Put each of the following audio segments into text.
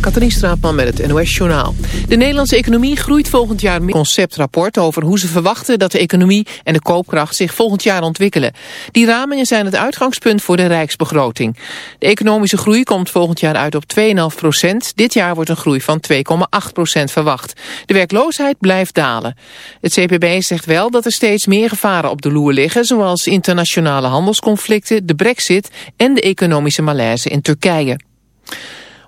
Katrien Straatman met het NOS Journaal. De Nederlandse economie groeit volgend jaar meer. Conceptrapport over hoe ze verwachten dat de economie en de koopkracht zich volgend jaar ontwikkelen. Die ramingen zijn het uitgangspunt voor de rijksbegroting. De economische groei komt volgend jaar uit op 2,5 procent. Dit jaar wordt een groei van 2,8 procent verwacht. De werkloosheid blijft dalen. Het CPB zegt wel dat er steeds meer gevaren op de loer liggen, zoals internationale handelsconflicten, de brexit en de economische malaise in Turkije.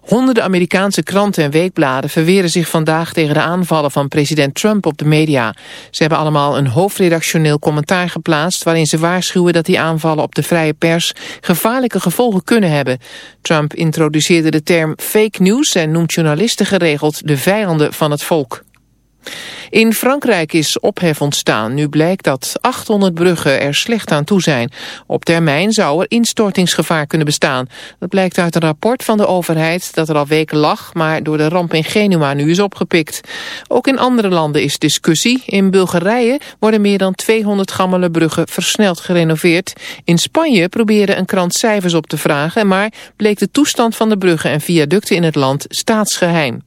Honderden Amerikaanse kranten en weekbladen verweren zich vandaag tegen de aanvallen van president Trump op de media. Ze hebben allemaal een hoofdredactioneel commentaar geplaatst waarin ze waarschuwen dat die aanvallen op de vrije pers gevaarlijke gevolgen kunnen hebben. Trump introduceerde de term fake news en noemt journalisten geregeld de vijanden van het volk. In Frankrijk is ophef ontstaan. Nu blijkt dat 800 bruggen er slecht aan toe zijn. Op termijn zou er instortingsgevaar kunnen bestaan. Dat blijkt uit een rapport van de overheid dat er al weken lag... maar door de ramp in Genua nu is opgepikt. Ook in andere landen is discussie. In Bulgarije worden meer dan 200 gammele bruggen versneld gerenoveerd. In Spanje probeerde een krant cijfers op te vragen... maar bleek de toestand van de bruggen en viaducten in het land staatsgeheim.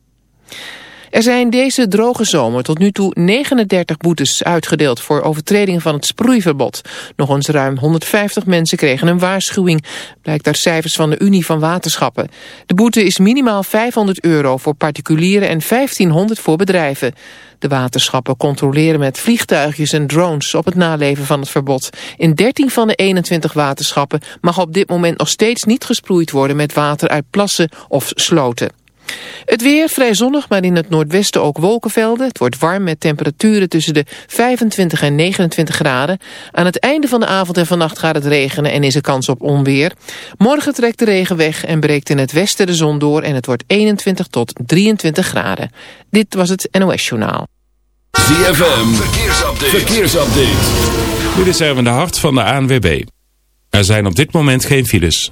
Er zijn deze droge zomer tot nu toe 39 boetes uitgedeeld voor overtredingen van het sproeiverbod. Nog eens ruim 150 mensen kregen een waarschuwing, blijkt uit cijfers van de Unie van Waterschappen. De boete is minimaal 500 euro voor particulieren en 1500 voor bedrijven. De waterschappen controleren met vliegtuigjes en drones op het naleven van het verbod. In 13 van de 21 waterschappen mag op dit moment nog steeds niet gesproeid worden met water uit plassen of sloten. Het weer vrij zonnig, maar in het noordwesten ook wolkenvelden. Het wordt warm met temperaturen tussen de 25 en 29 graden. Aan het einde van de avond en vannacht gaat het regenen en is er kans op onweer. Morgen trekt de regen weg en breekt in het westen de zon door... en het wordt 21 tot 23 graden. Dit was het NOS Journaal. ZFM, verkeersupdate. verkeersupdate. Dit is Erwin de Hart van de ANWB. Er zijn op dit moment geen files.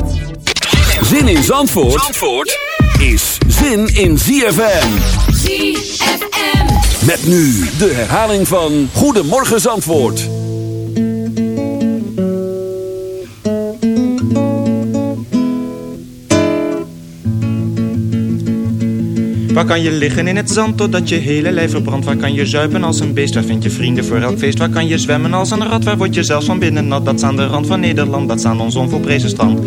Zin in Zandvoort, Zandvoort is zin in ZFM. ZFM. Met nu de herhaling van Goedemorgen Zandvoort. Waar kan je liggen in het zand totdat je hele lijf verbrandt? Waar kan je zuipen als een beest? Waar vind je vrienden voor elk feest? Waar kan je zwemmen als een rat? Waar word je zelfs van binnen nat? Dat is aan de rand van Nederland, dat is aan ons onvolprezen strand.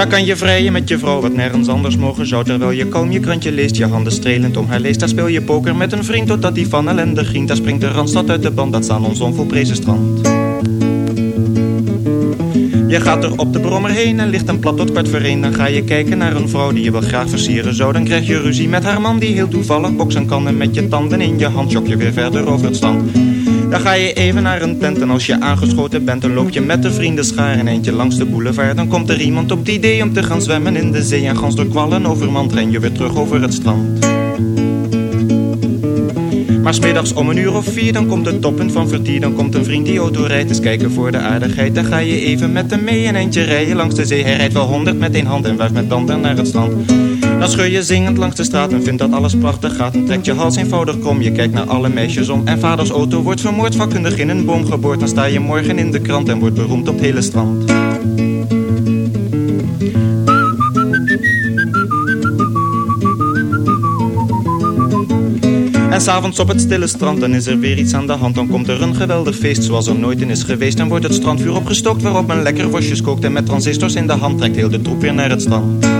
Daar kan je vrijen met je vrouw, wat nergens anders mogen zou. Terwijl je kalm je krantje leest, je handen strelend om haar leest. Daar speel je poker met een vriend totdat die van ellende grient. Daar springt de randstad uit de band, dat is aan ons onvolprezen strand. Je gaat er op de brommer heen en ligt een plat tot kwart één. Dan ga je kijken naar een vrouw die je wel graag versieren zou. Dan krijg je ruzie met haar man die heel toevallig boksen kan. En met je tanden in je hand jok je weer verder over het strand. Dan ga je even naar een tent en als je aangeschoten bent... dan loop je met de vrienden schaar een eentje langs de boulevard. Dan komt er iemand op het idee om te gaan zwemmen in de zee... en gans door kwallen overmand ren je weer terug over het strand. Maar smiddags om een uur of vier, dan komt het toppunt van vertier. Dan komt een vriend die auto rijdt, eens kijken voor de aardigheid. Dan ga je even met hem mee een eindje rijden langs de zee. Hij rijdt wel honderd met één hand en wuift met tanden naar het strand. Dan scheur je zingend langs de straat en vindt dat alles prachtig gaat. En trekt je hals eenvoudig krom, je kijkt naar alle meisjes om. En vaders auto wordt vermoord, vakkundig in een boom geboord. Dan sta je morgen in de krant en wordt beroemd op het hele strand. En s'avonds op het stille strand, dan is er weer iets aan de hand. Dan komt er een geweldig feest zoals er nooit in is geweest. Dan wordt het strandvuur opgestookt waarop men lekker worstjes kookt. En met transistors in de hand trekt heel de troep weer naar het strand.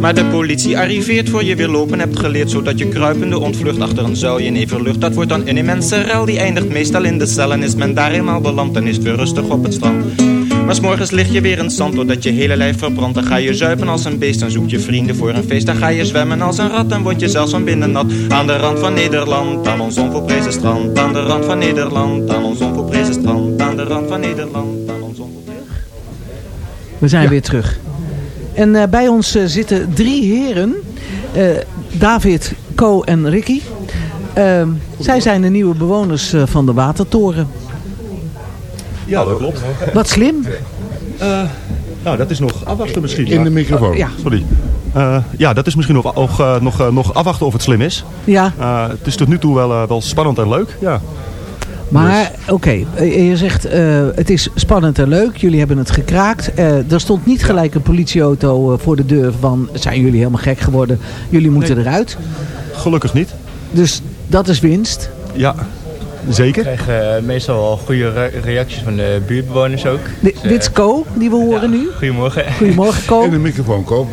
Maar de politie arriveert voor je weer lopen hebt geleerd Zodat je kruipende ontvlucht achter een zuilje neverlucht Dat wordt dan een immense rel, die eindigt meestal in de cel En is men daar eenmaal beland, dan is het weer rustig op het strand. Maar s'morgens lig je weer in het zand doordat je hele lijf verbrandt. Dan ga je zuipen als een beest, dan zoek je vrienden voor een feest. Dan ga je zwemmen als een rat, dan word je zelfs van binnen nat. Aan de rand van Nederland, aan ons onvolprezen strand. Aan de rand van Nederland, aan ons onvolprezen strand. Aan de rand van Nederland, aan ons onvolprezen We zijn weer terug. En eh, bij ons eh, zitten drie heren. Eh, David, Co en Ricky. Ehm, zij zijn de nieuwe bewoners eh, van de Watertoren. Ja, dat klopt. Wat slim. Nou, dat is nog afwachten misschien. In de microfoon. Ja, Sorry. Eh, ja, dat is misschien nog, nog, nog, nog afwachten of het slim is. ja. Eh, het is tot nu toe wel, wel spannend en leuk. Ja. Maar oké. eh, je zegt eh, het is spannend en leuk. Jullie hebben het gekraakt. Eh, er stond niet gelijk een politieauto eh, voor de deur van... zijn jullie helemaal gek geworden? Jullie moeten eruit. Gelukkig niet. Dus dat is winst. Ja, zeker. We krijgen meestal wel goede re- reacties van de buurtbewoners ook. Di- dit is Co, die we horen nu. Goedemorgen. Goedemorgen Co. In de microfoon komen.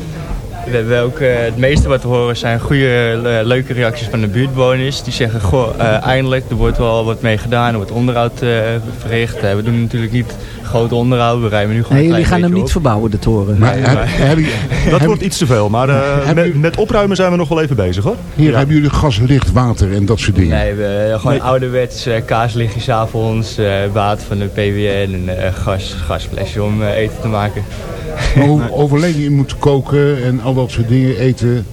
We eh, het meeste wat we horen zijn goede, le- leuke reacties van de buurtbewoners. Die zeggen, goh, eh, eindelijk, er wordt wel wat mee gedaan, er wordt onderhoud eh, verricht. We doen natuurlijk niet groot onderhoud, we rijden nu gewoon Nee, jullie gaan hem niet op. verbouwen, de toren. Maar heb- Dat wordt iets te veel. Maar eh, Hebben met, met opruimen zijn we nog wel even bezig hoor. hier hebben jullie gas, licht, water en dat soort dingen. Nee, we hebben gewoon Nee. ouderwets eh, kaaslichtjes avonds, eh, water van de PWN en eh, gas, gasflesje om eh, eten te maken. Maar hoe overleg je moet koken en al dat soort dingen, eten.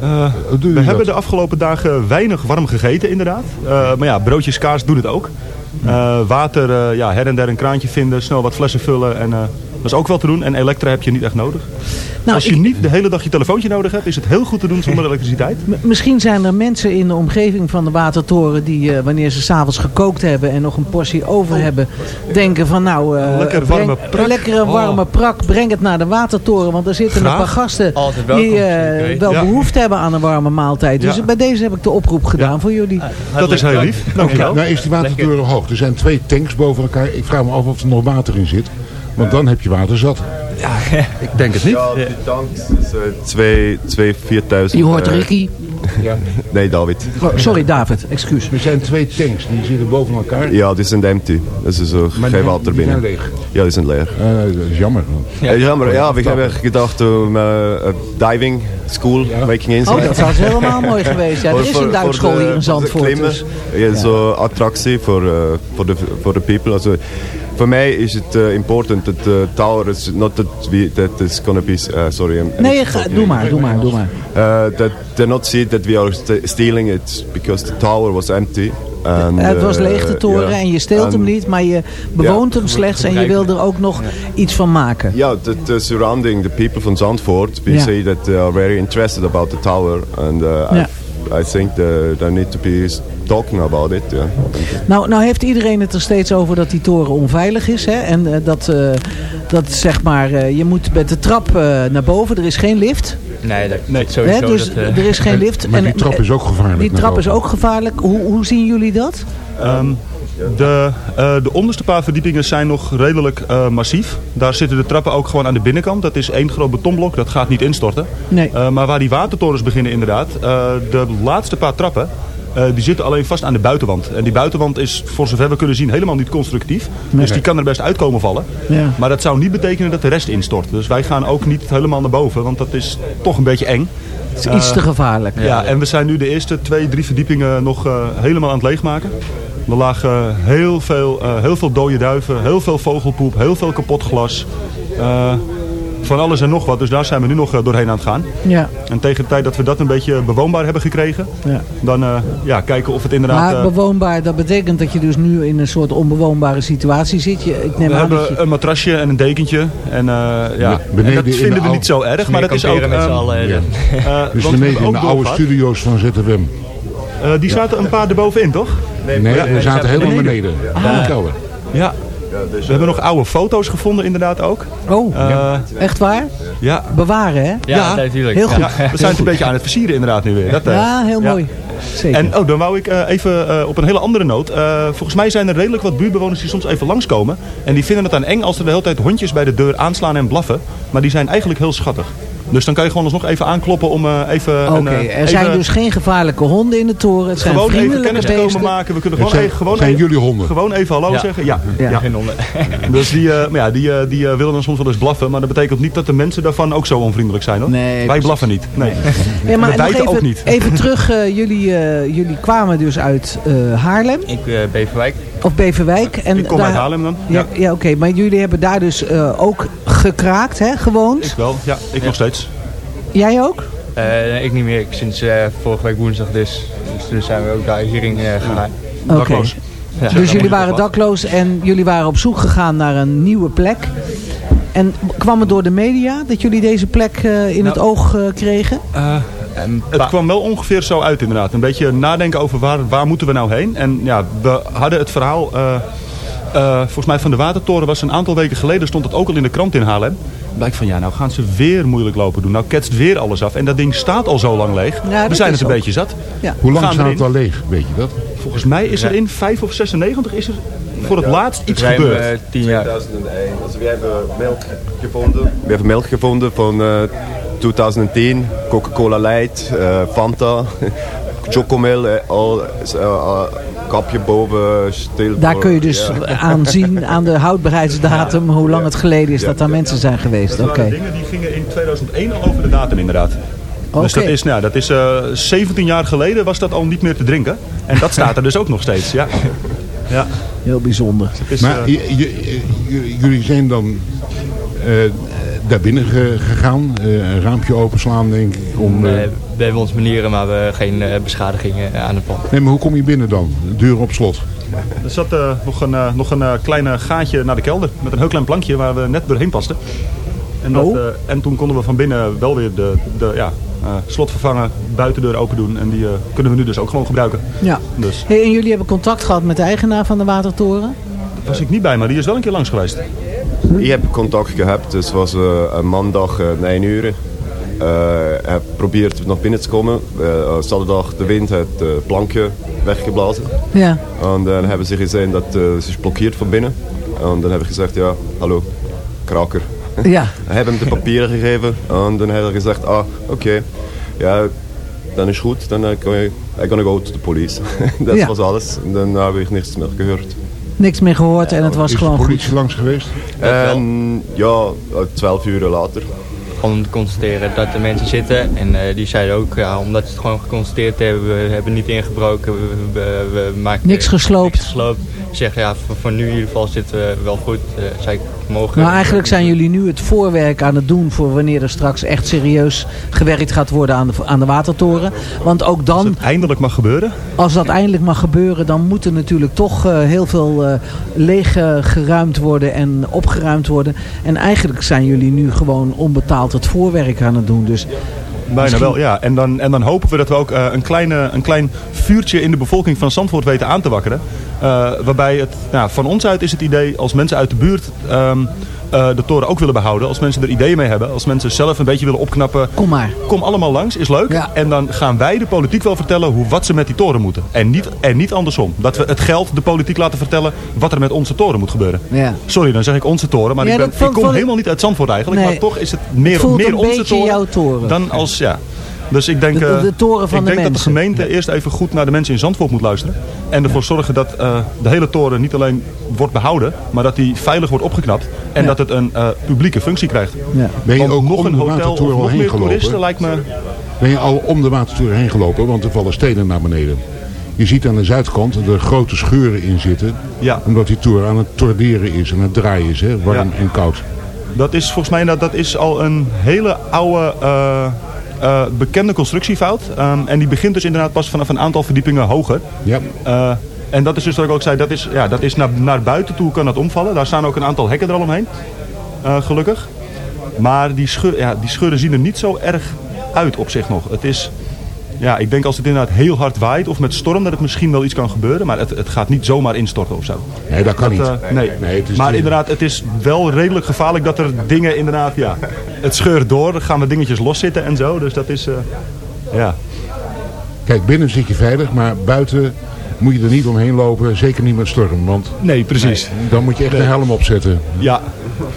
Eh, we dat? hebben de afgelopen dagen weinig warm gegeten inderdaad. Eh, maar ja, broodjes kaas doen het ook. Eh, water, eh, ja, her en der een kraantje vinden, snel wat flessen vullen. En, eh, is ook wel te doen. En elektra heb je niet echt nodig. Nou, Als je ik- niet de hele dag je telefoontje nodig hebt, is het heel goed te doen zonder elektriciteit. M- Misschien zijn er mensen in de omgeving van de Watertoren die eh, wanneer ze s'avonds gekookt hebben en nog een portie over hebben, denken van nou, eh, Lekker breng- warme prak. een lekkere warme Oh. prak, breng het naar de Watertoren. Want er zitten Graag. een paar gasten welkom, die eh, wel Ja. behoefte hebben aan een warme maaltijd. Dus Ja. bij deze heb ik de oproep gedaan voor jullie. Dat is heel lief. Dankjewel. Nou is die watertoren hoog. Er zijn twee tanks boven elkaar. Ik vraag me af of er nog water in zit. Want dan heb je water zat. Ik denk het niet. Ja, is eh, twee, twee, 4000. Je hoort eh, Ricky. Nee, David. Oh, sorry David, excuus. Er zijn twee tanks. Die zitten boven elkaar. Ja, die zijn empty. Dus er zo Maar geen die- water die zijn binnen. leeg. Ja, die zijn leeg. Eh, dat is jammer. Ja, jammer. Ja, we hebben gedacht om een diving school making in Oh, dat was helemaal mooi geweest. Ja, er is een duikschool hier in Zandvoort. Dus. Ja, zo attractie voor voor de voor de people. Also, voor mij is het eh, important dat de tower is not that we that is gonna be uh, sorry. I'm, Nee, ga, doe maar, doe maar, doe maar. Uh, that they not see that we are st stealing it because the tower was empty. And, het was uh, leeg de toren yeah. en je steelt hem niet, maar je bewoont hem slechts en je wil er ook nog iets van maken. Yeah, the, the surrounding the people from Zandvoort, we say that they are very interested about the tower, and uh. I, think the, they need to be talking about it. Yeah. Nou, nou heeft iedereen het er steeds over dat die toren onveilig is. Hè? En eh, dat, eh, dat zeg maar, eh, je moet met de trap eh, naar boven. Er is geen lift. Nee, dat, Nee. sowieso. Hè? Dus dat, eh, er is geen lift. Maar die En, trap eh, is ook gevaarlijk. Die trap is ook gevaarlijk. Hoe, hoe zien jullie dat? Ehm, de, eh, de onderste paar verdiepingen zijn nog redelijk eh, massief. Daar zitten de trappen ook gewoon aan de binnenkant. Dat is één groot betonblok, dat gaat niet instorten. Nee. Eh, maar waar die watertorens beginnen inderdaad, de laatste paar trappen, die zitten alleen vast aan de buitenwand. En die buitenwand is, voor zover we kunnen zien, helemaal niet constructief. Dus die kan er best uitkomen vallen. Ja. Maar dat zou niet betekenen dat de rest instort. Dus wij gaan ook niet helemaal naar boven, want dat is toch een beetje eng. Het is iets te gevaarlijk. Ja, en we zijn nu de eerste twee, drie verdiepingen nog helemaal aan het leegmaken. Er lagen heel veel, eh, heel veel dode duiven, heel veel vogelpoep, heel veel kapot glas. Eh, van alles en nog wat, dus daar zijn we nu nog eh, doorheen aan het gaan. Ja. En tegen de tijd dat we dat een beetje bewoonbaar hebben gekregen, Ja. dan eh, ja, kijken of het inderdaad... Maar bewoonbaar, dat betekent dat je dus nu in een soort onbewoonbare situatie zit. Je, ik neem we aan dat hebben je... een matrasje en een dekentje. En, eh, ja. en dat in de vinden we niet zo erg, maar dat is ook... z'n ehm, allen. Ja. eh, Dus beneden in de oude studio's van ZFM. Eh, die zaten een paar erbovenin, toch? Nee, Ja, we zaten helemaal beneden. Ah. Kelder. Ja. We hebben nog oude foto's gevonden inderdaad ook. Oh, Eh, echt waar? ja. Bewaren, hè? Ja, natuurlijk. Heel goed. Ja, we zijn het een beetje aan het versieren inderdaad nu weer. Dat, eh, Ja, heel ja. mooi. Zeker. En oh, dan wou ik eh, even eh, op een hele andere noot. eh, volgens mij zijn er redelijk wat buurtbewoners die soms even langskomen. En die vinden het aan eng als er de hele tijd hondjes bij de deur aanslaan en blaffen. Maar die zijn eigenlijk heel schattig. Dus dan kan je gewoon alsnog even aankloppen om eh, even... Oké, een, eh, er zijn even- dus geen gevaarlijke honden in de toren. Het zijn gewoon even vriendelijke kennis te komen maken. We kunnen gewoon, zijn- even, gewoon, zijn even, jullie honden? gewoon even hallo Ja. zeggen. Ja. Ja. ja. Geen honden. Dus die, eh, maar ja, die, eh, die eh, willen dan soms wel eens blaffen. Maar dat betekent niet dat de mensen daarvan ook zo onvriendelijk zijn. Hoor. Nee, Wij precies. blaffen niet. Nee. Ja, maar even, ook niet. even terug, eh, jullie, eh, jullie kwamen dus uit eh, Haarlem Ik uh, Beverwijk. Of Beverwijk. En Ik kom daar- uit Haarlem dan. Ja, ja. oké, maar jullie hebben daar dus eh, ook gekraakt, hè, gewoond. Ik wel. Ja, ik nog steeds. Jij ook? Eh, nee, ik niet meer. Ik sinds eh, vorige week woensdag dus. Dus toen zijn we ook daar hierin eh, gegaan. Oké. Dakloos. Ja. Dus jullie waren dakloos en jullie waren op zoek gegaan naar een nieuwe plek. En kwam het door de media dat jullie deze plek eh, in het Nou. oog eh, kregen? En Het kwam wel ongeveer zo uit inderdaad. Een beetje nadenken over waar, waar moeten we nou heen. En ja, we hadden het verhaal... eh, eh, volgens mij van de Watertoren was een aantal weken geleden... stond het ook al in de krant in Haarlem. Blijkt van ja, nou gaan ze weer moeilijk lopen doen. Nou ketst weer alles af. En dat ding staat al zo lang leeg. Ja, we dat zijn het een ook. beetje zat. Ja. Hoe lang staat het al leeg, weet je dat? Volgens mij is er in 5 of 96 is er voor het laatst iets zijn gebeurd. we tien jaar. 2001. Also we hebben melk gevonden. We hebben melk gevonden van eh 2010. Coca-Cola Light, eh, Fanta, Chocomel, eh, al eh, kapje boven stil. Daar kun je dus ja. aan zien, aan de houdbaarheidsdatum, hoe lang het geleden is dat daar mensen zijn geweest. Dat Oké. waren dingen die gingen in 2001 al over de datum inderdaad. Dus dat is, nou, dat is eh 17 jaar geleden was dat al niet meer te drinken. En dat staat er dus ook nog steeds. Ja. Ja, Heel bijzonder. is, Maar jullie zijn dan daar binnen ge- gegaan. eh, een raampje openslaan, denk ik. Om, eh, We, we hebben onze manieren, maar we geen eh, beschadigingen aan het pand. Nee, maar hoe kom je binnen dan? Deur op slot. er zat eh, nog een, eh, nog een eh, klein gaatje naar de kelder. Met een heel klein plankje waar we net doorheen pasten. En, dat, Oh. eh, en toen konden we van binnen wel weer de, de ja, eh, slot vervangen, buitendeur open doen. En die eh, kunnen we nu dus ook gewoon gebruiken. Ja. Dus Hey, en jullie hebben contact gehad met de eigenaar van de Watertoren? daar was ik niet bij, maar die is wel een keer langs geweest. Ik heb contact gehad, dus het was eh, een maandag eh 9 uur. Eh, hij probeert nog binnen te komen. Zaterdag de wind het eh, plankje weggeblazen. Ja. En dan hebben ze gezien dat eh, ze is blokkeerd van binnen. En dan hebben we gezegd, ja, hallo, kraker. Ja. Hebben hem de papieren gegeven. En dan hebben we gezegd, ah, oké. Ja, dan is goed. Dan kan je, I gonna go to the police. dat Ja. was alles. En dan heb ik niks meer gehoord. Niks meer gehoord en het was is gewoon de goed. politie langs geweest? En ja, twaalf uur later. Gewoon om te constateren dat er mensen zitten. En eh, die zeiden ook, ja, omdat ze het gewoon geconstateerd hebben, we hebben niet ingebroken, we, we, we maken Niks gesloopt. Niks gesloopt. Ze zeggen, ja, voor, voor nu in ieder geval zitten we wel goed. Eh zij mogen... Nou, eigenlijk zijn jullie nu het voorwerk aan het doen voor wanneer er straks echt serieus gewerkt gaat worden aan de, aan de watertoren. Want ook Als dan, het eindelijk mag gebeuren. als dat eindelijk mag gebeuren, dan moet er natuurlijk toch eh, heel veel eh leeg geruimd worden en opgeruimd worden. En eigenlijk zijn jullie nu gewoon onbetaald het voorwerk aan het doen. Dus Bijna wel, ja. En dan, en dan hopen we dat we ook eh, een, kleine, een klein vuurtje in de bevolking van Zandvoort weten aan te wakkeren. Eh, waarbij het, nou, van ons uit is het idee, als mensen uit de buurt ehm, eh, de toren ook willen behouden. Als mensen er ideeën mee hebben. Als mensen zelf een beetje willen opknappen. kom maar. Kom allemaal langs, is leuk. Ja. En dan gaan wij de politiek wel vertellen hoe, wat ze met die toren moeten. En niet, en niet andersom. Dat we het geld de politiek laten vertellen wat er met onze toren moet gebeuren. Ja. Sorry, dan zeg ik onze toren. Maar Ja, ik, ben, ik kom helemaal niet uit Zandvoort eigenlijk. Nee. Maar toch is het meer, Het meer onze toren, jouw toren. dan als... Ja. Dus ik denk, De- de- eh, de toren van ik de denk dat de gemeente eerst even goed naar de mensen in Zandvoort moet luisteren. En ervoor zorgen dat eh, de hele toren niet alleen wordt behouden, maar dat die veilig wordt opgeknapt. En Ja. dat het een eh, publieke functie krijgt. Ja. Ben je Want ook nog om een hotel of nog toeristen gelopen? lijkt me... Ben je al om de watertoren heen gelopen? Want er vallen stenen naar beneden. Je ziet aan de zuidkant dat er grote scheuren in zitten. Ja. Omdat die toren aan het torderen is en het draaien is. Hè? Warm Ja. en koud. Dat is volgens mij dat, dat is al een hele oude eh, eh, bekende constructiefout. Ehm, en die begint dus inderdaad pas vanaf een aantal verdiepingen hoger. Ja. Eh, en dat is dus wat ik ook zei, dat is, ja, dat is naar, naar buiten toe kan dat omvallen. Daar staan ook een aantal hekken er al omheen. Eh, gelukkig. Maar die, scheur, ja, die scheuren zien er niet zo erg uit op zich nog. Het is, ja, ik denk als het inderdaad heel hard waait of met storm dat het misschien wel iets kan gebeuren. Maar het, het gaat niet zomaar instorten of zo. Nee, dat kan niet. eh, nee. Nee, het is maar inderdaad, het is wel redelijk gevaarlijk dat er dingen inderdaad, ja, het scheurt door. Dan gaan er dingetjes loszitten en zo. Dus dat is, eh, ja. Kijk, binnen zit je veilig, maar buiten moet je er niet omheen lopen. Zeker niet met storm, want Nee, precies. dan moet je echt een helm opzetten. Ja,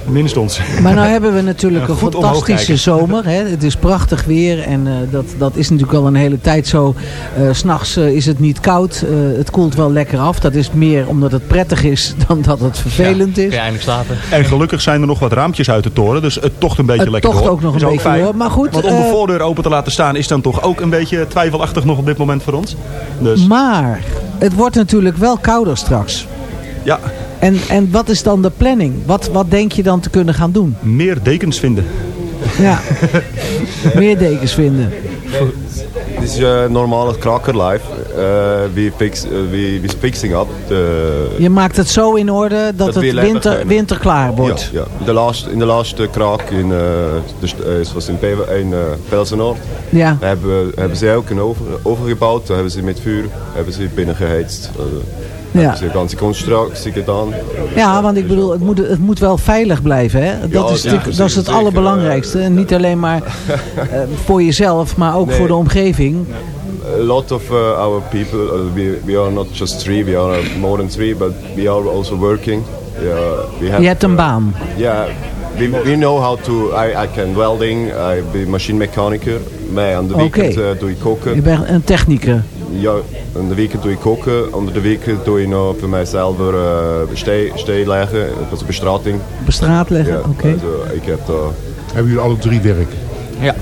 minstens. Maar nou hebben we natuurlijk Ja, een fantastische zomer. Hè? Het is prachtig weer en eh, dat, dat is natuurlijk al een hele tijd zo. Eh, S S'nachts eh, is het niet koud. eh, het koelt wel lekker af. Dat is meer omdat het prettig is dan dat het vervelend Kun is. je eindelijk slapen. En gelukkig zijn er nog wat raampjes uit de toren. Dus het tocht een beetje Het lekker tocht door. ook nog een beetje fijn. door. Maar goed, Want om de voordeur open te laten staan is dan toch ook een beetje twijfelachtig nog op dit moment voor ons. Dus Maar het wordt natuurlijk wel kouder straks. ja, En, en wat is dan de planning? Wat, wat denk je dan te kunnen gaan doen? meer dekens vinden. Ja, meer dekens vinden. Dit is uh, normale kraker life. Uh, we fix, uh, we, we fixing up the. Je maakt het zo in orde dat, Dat het winter, gaan. winterklaar wordt. Ja, ja. De laatste, in de laatste kraak in, uh, dus, uh, in, Pe- in uh, Ja. hebben, we- hebben ze ook een over, overgebouwd. Daar hebben ze met vuur hebben ze. Uh, Ja. Constructie gedaan. Ja, want ik bedoel, het moet, het moet wel veilig blijven. Hè? Dat, Ja, is, ja, dat is het allerbelangrijkste. En niet alleen maar eh, voor jezelf, maar ook Nee. voor de omgeving. A lot of uh, our people, uh, we, we are not just three, we are more than three, but we are also working. We have, Je hebt een baan. Ja, we, we know how to, I, I can welding, I ben machine mechanicur. Maar aan de weekend eh, doe ik koken. Je bent een technicus. Ja, aan de weekend doe ik koken. Onder de weken doe ik nog voor mijzelf uh, stee, stee leggen, dat is bestrating. Bestraat leggen, Ja, oké. also, ik heb daar... Hebben jullie alle drie werk? Ja,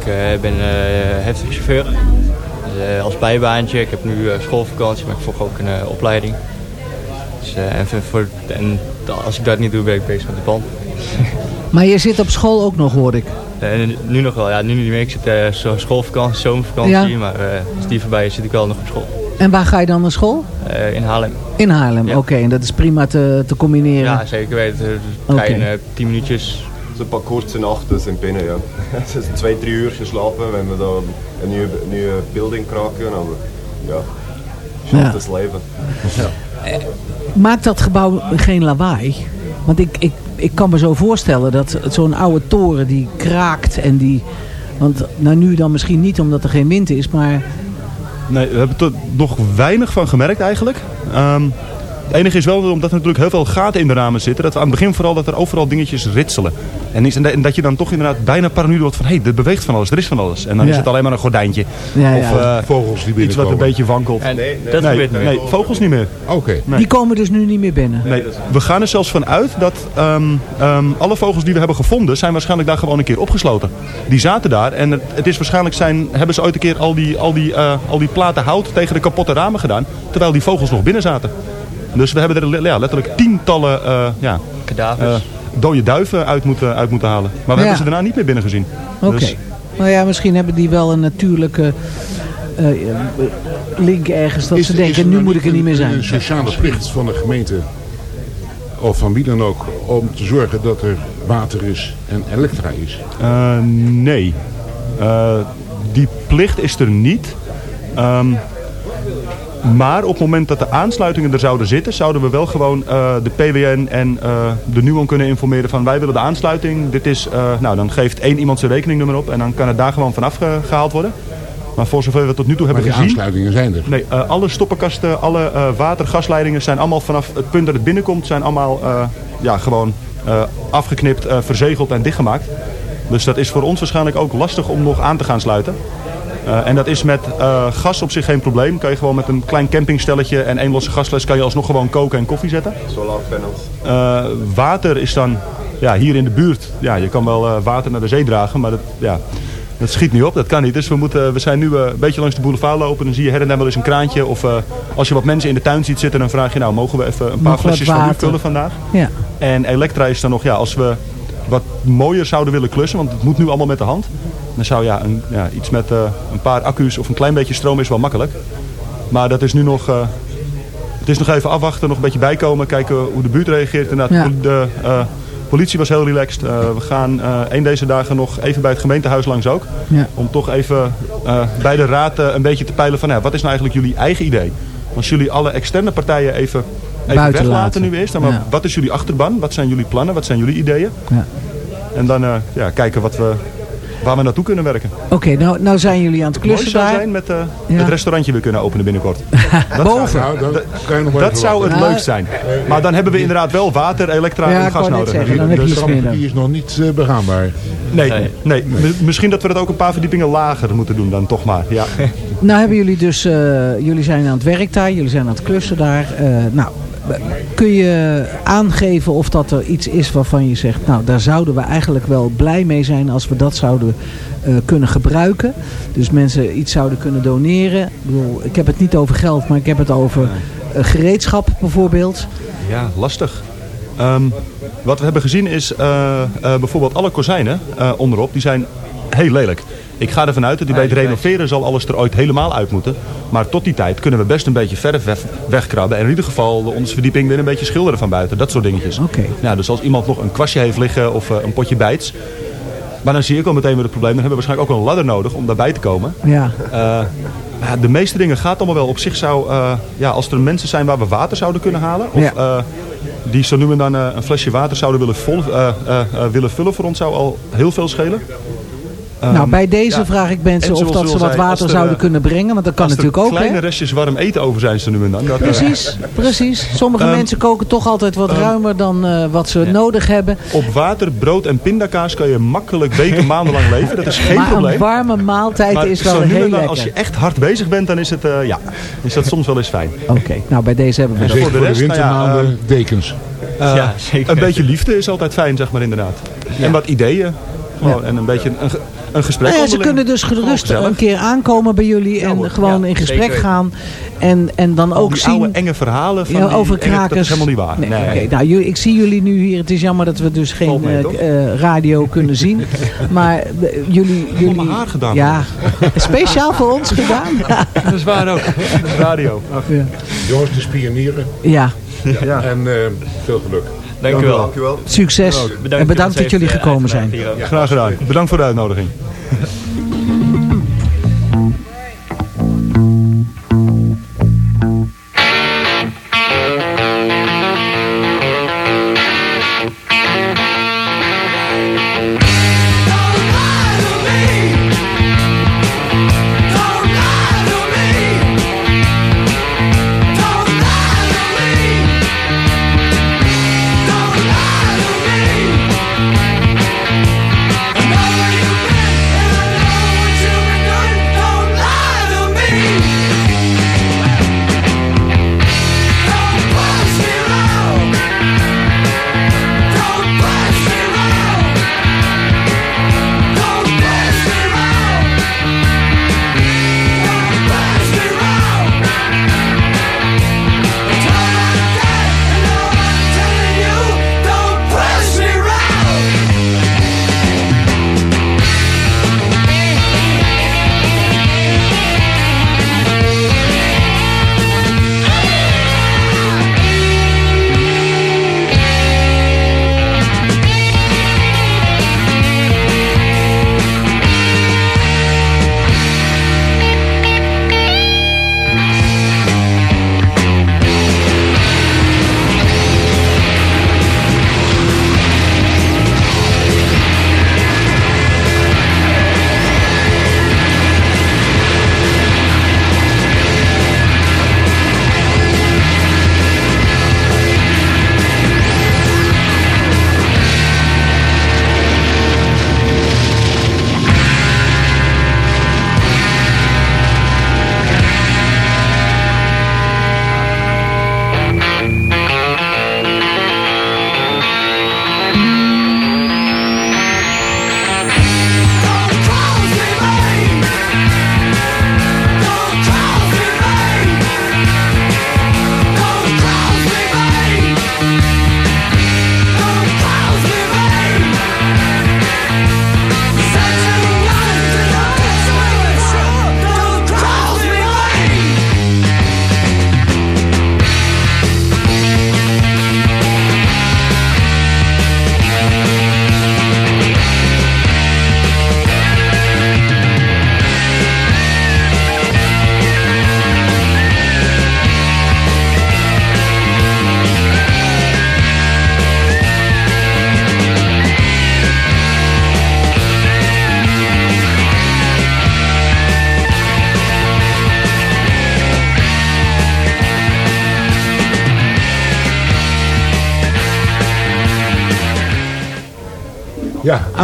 ik eh, ben eh, heftig chauffeur. Dus, eh, als bijbaantje. Ik heb nu eh, schoolvakantie, maar ik volg ook een eh, opleiding. Dus, eh, en, voor, en als ik dat niet doe, ben ik bezig met de band. Maar je zit op school ook nog, hoor ik. En nu nog wel, ja, nu niet meer. Ik zit eh, zo schoolvakantie, zomervakantie, Ja. maar eh, als die voorbij is, zit ik wel nog op school. En waar ga je dan naar school? Eh, in Haarlem. In Haarlem, Ja. oké. En dat is prima te, te combineren. Ja, zeker weten. Dus Oké. Klein, eh, 10 minuutjes. Een paar korte nachten zijn binnen, ja. Het is twee, drie uur geslapen. We hebben daar een nieuwe, nieuwe building kraken. En we- ja, Ja. dat is leven. Maakt dat gebouw geen lawaai? Want ik, ik, ik kan me zo voorstellen dat zo'n oude toren die kraakt en die... Want nou nu dan misschien niet omdat er geen wind is, maar... Nee, we hebben er nog weinig van gemerkt eigenlijk. Ehm, het enige is wel, omdat er natuurlijk heel veel gaten in de ramen zitten, dat we aan het begin vooral dat er overal dingetjes ritselen. En, is, en dat je dan toch inderdaad bijna paranoïde wordt van, hé, hey, er beweegt van alles, er is van alles. En dan Ja. is het alleen maar een gordijntje. Ja, of ja. eh, Vogels die iets wat een beetje wankelt. En Nee, nee. dat nee, gebeurt nee, vogels niet meer. Oké. Nee. Die komen dus nu niet meer binnen. Nee, we gaan er zelfs van uit dat ehm, ehm, alle vogels die we hebben gevonden, zijn waarschijnlijk daar gewoon een keer opgesloten. Die zaten daar en het, het is waarschijnlijk zijn, hebben ze ooit een keer al die, al, die, eh, al die platen hout tegen de kapotte ramen gedaan, terwijl die vogels nog binnen zaten. Dus we hebben er ja, letterlijk tientallen eh, ja, Kadavers. eh, dode duiven uit moeten, uit moeten halen. Maar we Ja. hebben ze daarna niet meer binnen gezien. Oké. Dus, Nou ja, misschien hebben die wel een natuurlijke eh, link ergens dat Is- ze is denken, nu moet ik er niet meer zijn. Een sociale plicht van de gemeente, of van wie dan ook, om te zorgen dat er water is en elektra is. eh, nee, Eh, die plicht is er niet. Ehm, maar op het moment dat de aansluitingen er zouden zitten, zouden we wel gewoon eh, de PWN en eh, de NUON kunnen informeren van wij willen de aansluiting. Dit is, eh, nou dan geeft één iemand zijn rekeningnummer op en dan kan het daar gewoon vanaf ge- gehaald worden. Maar voor zover we tot nu toe Maar hebben gezien... aansluitingen zijn er. Nee, alle stoppenkasten, alle eh water, gasleidingen zijn allemaal vanaf het punt dat het binnenkomt, zijn allemaal ja, gewoon afgeknipt, verzegeld en dichtgemaakt. Dus dat is voor ons waarschijnlijk ook lastig om nog aan te gaan sluiten. Eh, en dat is met eh, gas op zich geen probleem. Kan je gewoon met een klein campingstelletje en één losse gasfles kan je alsnog gewoon koken en koffie zetten. Solar panels. Eh, water is dan ja, hier in de buurt. Ja, je kan wel eh, water naar de zee dragen, maar dat, ja, dat schiet niet op. Dat kan niet. Dus we, moeten, we zijn nu een beetje langs de boulevard lopen. Dan zie je her en der wel eens een kraantje. Of eh, als je wat mensen in de tuin ziet zitten, dan vraag je nou, mogen we even een paar Nog flesjes van u water. vullen vandaag? Ja. En elektra is dan nog, ja, als we wat mooier zouden willen klussen, want het moet nu allemaal met de hand. Dan zou ja, een, ja iets met eh, een paar accu's of een klein beetje stroom is wel makkelijk. Maar dat is nu nog, eh, het is nog even afwachten, nog een beetje bijkomen, kijken hoe de buurt reageert. Inderdaad, Ja. de, eh, Politie was heel relaxed. We gaan een deze dagen nog even bij het gemeentehuis langs ook. Ja. Om toch even bij de raad een beetje te peilen van... wat is nou eigenlijk jullie eigen idee? Als jullie alle externe partijen even, even Buiten weglaten laten. nu eerst. dan Maar Ja. wat is jullie achterban? Wat zijn jullie plannen? Wat zijn jullie ideeën? Ja. En dan eh, ja, kijken wat we, waar we naartoe kunnen werken. Oké, nou, nou zijn jullie aan het Het klussen zou daar. zijn met eh, Ja. het restaurantje weer kunnen openen binnenkort. Dat Boven. Zou, Nou, dan dat, kan je nog maar dat zou het wachten. leukst zijn. Maar dan hebben we inderdaad wel water, elektra Ja, en gas nodig. zeggen, dan De dan. die is nog niet eh, begaanbaar. Nee, nee. M- misschien dat we dat ook een paar verdiepingen lager moeten doen dan toch maar. Ja. Nou hebben jullie dus, eh, jullie zijn aan het werk daar, jullie zijn aan het klussen daar. Eh, nou, kun je aangeven of dat er iets is waarvan je zegt, nou daar zouden we eigenlijk wel blij mee zijn als we dat zouden eh, kunnen gebruiken. Dus mensen iets zouden kunnen doneren. Ik bedoel, ik heb het niet over geld, maar ik heb het over eh, gereedschap bijvoorbeeld. Ja, lastig. Ehm, wat we hebben gezien is eh, bijvoorbeeld alle kozijnen onderop, die zijn heel lelijk. Ik ga ervan uit dat die bij het renoveren zal alles er ooit helemaal uit moeten. Maar tot die tijd kunnen we best een beetje verf weg, wegkrabben. En in ieder geval de onderste verdieping weer een beetje schilderen van buiten. Dat soort dingetjes. Oké. Ja, dus als iemand nog een kwastje heeft liggen of eh, een potje bijts. Maar dan zie ik al meteen weer het probleem. Dan hebben we waarschijnlijk ook een ladder nodig om daarbij te komen. Ja. Eh, ja, de meeste dingen gaat allemaal wel. Op zich zou, eh, ja, als er mensen zijn waar we water zouden kunnen halen. Of Ja. die zo nu en dan een flesje water zouden willen, vol, willen vullen voor ons zou al heel veel schelen. Nou, Ehm, bij deze ja. vraag ik mensen En of dat ze wat water er, zouden eh, kunnen brengen. Want dat kan als natuurlijk er ook. kleine restjes warm eten over zijn ze nu en dan. Dat, eh, Precies, precies. Sommige Ehm, mensen koken toch altijd wat ruimer dan eh, wat ze nodig hebben. op water, brood en pindakaas kan je makkelijk weken, maandenlang leven. Dat is geen maar probleem. een warme maaltijd Maar is wel heel dan, lekker. als je echt hard bezig bent, dan is, het, eh, ja, is dat soms wel eens fijn. Oké, nou bij deze hebben we En voor de voor de rest, nou ja, wintermaanden dekens. Eh, Ja, zeker. Een beetje liefde is altijd fijn, zeg maar inderdaad. En wat ideeën. Gewoon, En een beetje een, een gesprek Nou ja, ze kunnen dus Gewoon gerust een keer aankomen bij jullie en gewoon ja, in gesprek zeker. gaan. En, en dan Al ook die oude zien enge verhalen van die over krakers. Dat is helemaal niet waar. Nee, Nee. nou, ik zie jullie nu hier. Het is jammer dat we dus geen eh, eh, radio kunnen zien. Maar eh, jullie... jullie mijn haar gedaan Ja, speciaal voor ons gedaan. Dat is waar ook. Radio. Ach, Ja. Jongens, de spionieren. ja, ja. En eh, veel geluk. Dank u wel. Dankjewel. succes. en bedankt dat jullie gekomen zijn. Graag gedaan. Bedankt voor de uitnodiging.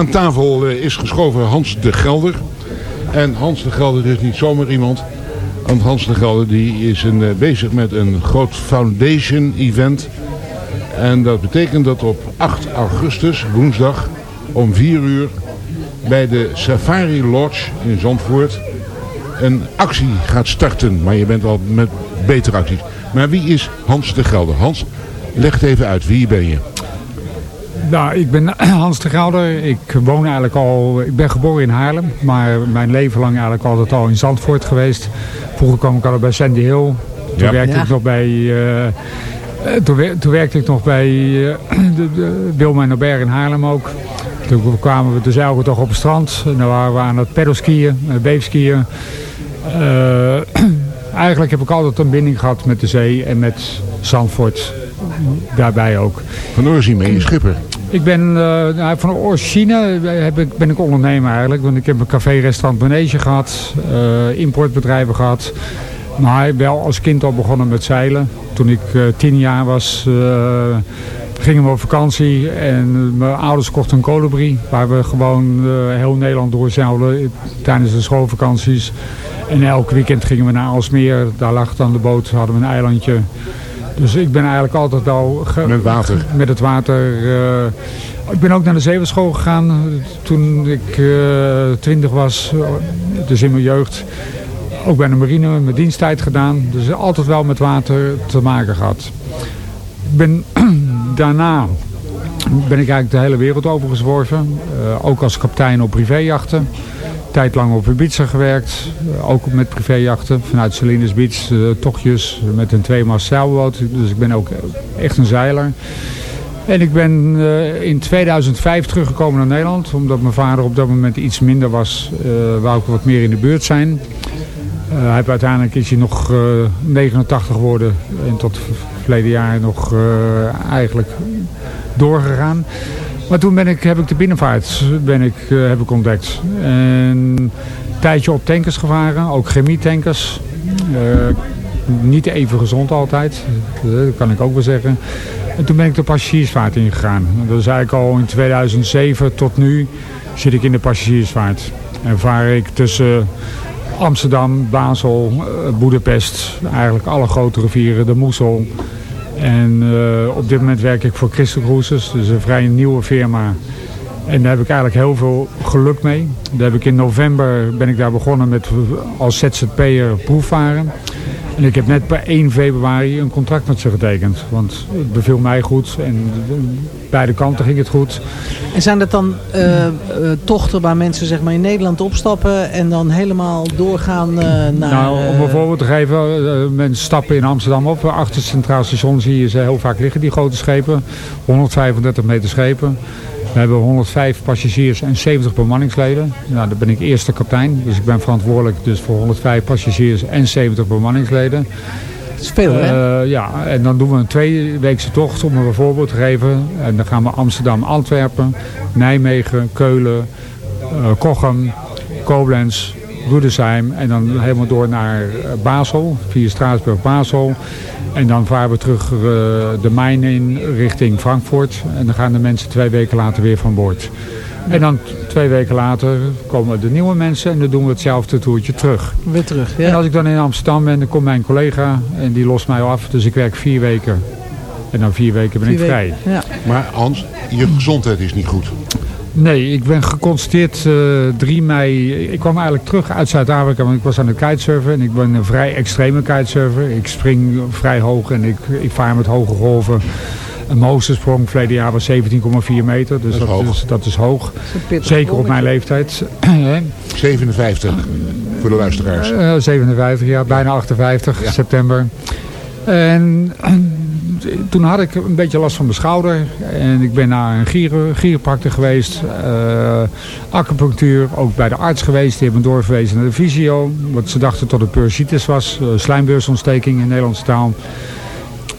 Aan tafel eh, is geschoven Hans de Gelder. En Hans de Gelder is niet zomaar iemand. Want Hans de Gelder die is een, eh, bezig met een groot foundation event. En dat betekent dat op 8 augustus, woensdag, om 4 uur... bij de Safari Lodge in Zandvoort een actie gaat starten. Maar je bent al met betere acties. Maar wie is Hans de Gelder? Hans, leg het even uit. Wie ben je? Nou, ik ben Hans de Gelder. Ik woon eigenlijk al, ik ben geboren in Haarlem, maar mijn leven lang eigenlijk altijd al in Zandvoort geweest. Vroeger kwam ik al bij Sandy Hill. Toen Ja. werkte Ja. ik nog bij, eh, eh, toen, toen werkte ik nog bij eh, de, de Wilma en Aubert in Haarlem ook. Toen kwamen we de zeilgoed toch op het strand. En dan waren we aan het pedalskiën, uh, beefskiën. Eh, eigenlijk heb ik altijd een binding gehad met de zee en met Zandvoort. Daarbij ook. Van oorsprong ben je schipper. Ik ben eh, nou, van origine heb ik, ben ik ondernemer eigenlijk. Want ik heb een café-restaurant Manege gehad. eh, importbedrijven gehad. Maar wel als kind al begonnen met zeilen. Toen ik eh, tien jaar was eh, gingen we op vakantie. En mijn ouders kochten een kolibrie. Waar we gewoon eh, heel Nederland doorzeilden tijdens de schoolvakanties. En elk weekend gingen we naar Alsmeer. Daar lag dan de boot. Hadden we een eilandje. Dus ik ben eigenlijk altijd al... Met water. Met het water. eh, ik ben ook naar de zeewelschool gegaan toen ik eh, twintig was. dus in mijn jeugd. Ook bij de marine mijn diensttijd gedaan. Dus altijd wel met water te maken gehad. Ik ben daarna ben ik eigenlijk de hele wereld over gezworven. Eh, ook als kapitein op privéjachten. Tijd lang op Ibiza gewerkt. Eh, ook met privéjachten. Vanuit Salinas Beach. eh, tochtjes met een tweemast zeilboot. Dus ik ben ook echt een zeiler. En ik ben eh, in 2005 teruggekomen naar Nederland. Omdat mijn vader op dat moment iets minder was. eh wou ik wat meer in de buurt zijn. Eh, hij uiteindelijk is hij nog eh, 89 geworden. En tot verleden jaar nog eh, eigenlijk doorgegaan. Maar toen ben ik, heb ik de binnenvaart ben ik, eh, heb ik ontdekt. En een tijdje op tankers gevaren, ook chemietankers. Eh niet even gezond altijd, eh, dat kan ik ook wel zeggen. En toen ben ik de passagiersvaart ingegaan. Dat is eigenlijk al in 2007 tot nu zit ik in de passagiersvaart. En vaar ik tussen Amsterdam, Basel, Boedapest, eigenlijk alle grote rivieren, de Moesel. En eh, op dit moment werk ik voor Crystal Cruises, dus een vrij nieuwe firma. En daar heb ik eigenlijk heel veel geluk mee. Daar heb ik in november ben ik daar begonnen met als ZZP'er proefvaren. En ik heb net per 1 februari een contract met ze getekend. Want het beviel mij goed en beide kanten ging het goed. En zijn dat dan eh, eh, tochten waar mensen zeg maar, in Nederland opstappen en dan helemaal doorgaan eh, naar... nou, om een voorbeeld te geven, mensen stappen in Amsterdam op. Achter het Centraal Station zie je ze heel vaak liggen, die grote schepen. 135 meter schepen. We hebben 105 passagiers en 70 bemanningsleden. Nou, daar ben ik eerste kapitein. Dus ik ben verantwoordelijk dus voor 105 passagiers en 70 bemanningsleden. veel, hè? Eh, ja, en dan doen we een tweeweekse tocht om een voorbeeld te geven. En dan gaan we Amsterdam, Antwerpen, Nijmegen, Keulen, eh Kochem, Koblenz, Rudesheim. En dan helemaal door naar eh, Basel, via Straatsburg, Basel. En dan varen we terug eh, de mijn in richting Frankfurt. En dan gaan de mensen twee weken later weer van boord. En dan twee weken later komen de nieuwe mensen en dan doen we hetzelfde toertje terug. Weer terug, En ja. als ik dan in Amsterdam ben, dan komt mijn collega en die lost mij af. Dus ik werk vier weken. En dan vier weken ben Vier ik vrij. weken, Ja. Maar Hans, je gezondheid is niet goed. Nee, ik ben geconstateerd eh 3 mei. Ik kwam eigenlijk terug uit Zuid-Afrika, want ik was aan het kitesurfen. En ik ben een vrij extreme kitesurfer. Ik spring vrij hoog en ik, ik vaar met hoge golven. Een mijn hoogste sprong verleden jaar was 17,4 meter. Dus Dat is dat, hoog. is, dat is hoog. Zeker op mijn leeftijd. Hè? 57 voor de luisteraars. Eh, 57 jaar, bijna 58, Ja. september. En toen had ik een beetje last van mijn schouder. En ik ben naar een gier- geweest. eh, acupunctuur, ook bij de arts geweest. Die hebben me doorverwezen naar de fysio. Wat ze dachten tot het bursitis was. eh, slijmbeursontsteking in Nederlandse taal.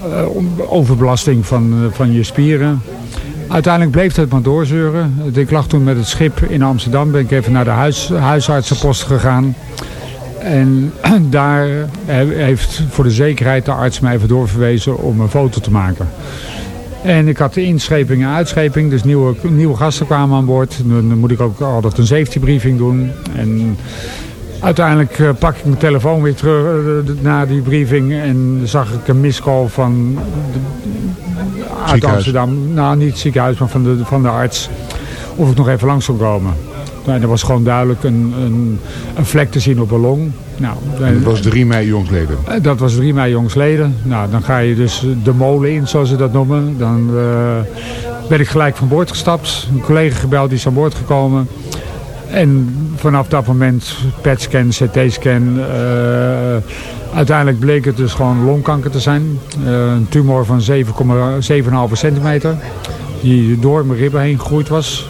Eh, overbelasting van, van je spieren. Uiteindelijk bleef het maar doorzeuren. Ik lag toen met het schip in Amsterdam. Ben ik even naar de huis, huisartsenpost gegaan. En daar he- heeft voor de zekerheid de arts mij even doorverwezen om een foto te maken. En ik had de inscheping en uitscheping, dus nieuwe, nieuwe gasten kwamen aan boord. Dan, moet ik ook altijd een safety briefing doen. En uiteindelijk eh, pak ik mijn telefoon weer terug eh, na die briefing en zag ik een miscall van de- uit Ziekenhuis. Amsterdam. Nou, niet het ziekenhuis, maar van de, van de arts. Of ik nog even langs zou komen. Nou, er was gewoon duidelijk een, een, een vlek te zien op een long. Nou, En dat was 3 mei jongsleden. eh, Dat was 3 mei jongsleden. Nou, dan ga je dus de molen in, zoals ze dat noemen. Dan eh, ben ik gelijk van boord gestapt. Een collega gebeld, die is aan boord gekomen. En vanaf dat moment PET-scan, CT-scan. eh, uiteindelijk bleek het dus gewoon longkanker te zijn. Eh, een tumor van 7,7,5 centimeter. Die door mijn ribben heen gegroeid was.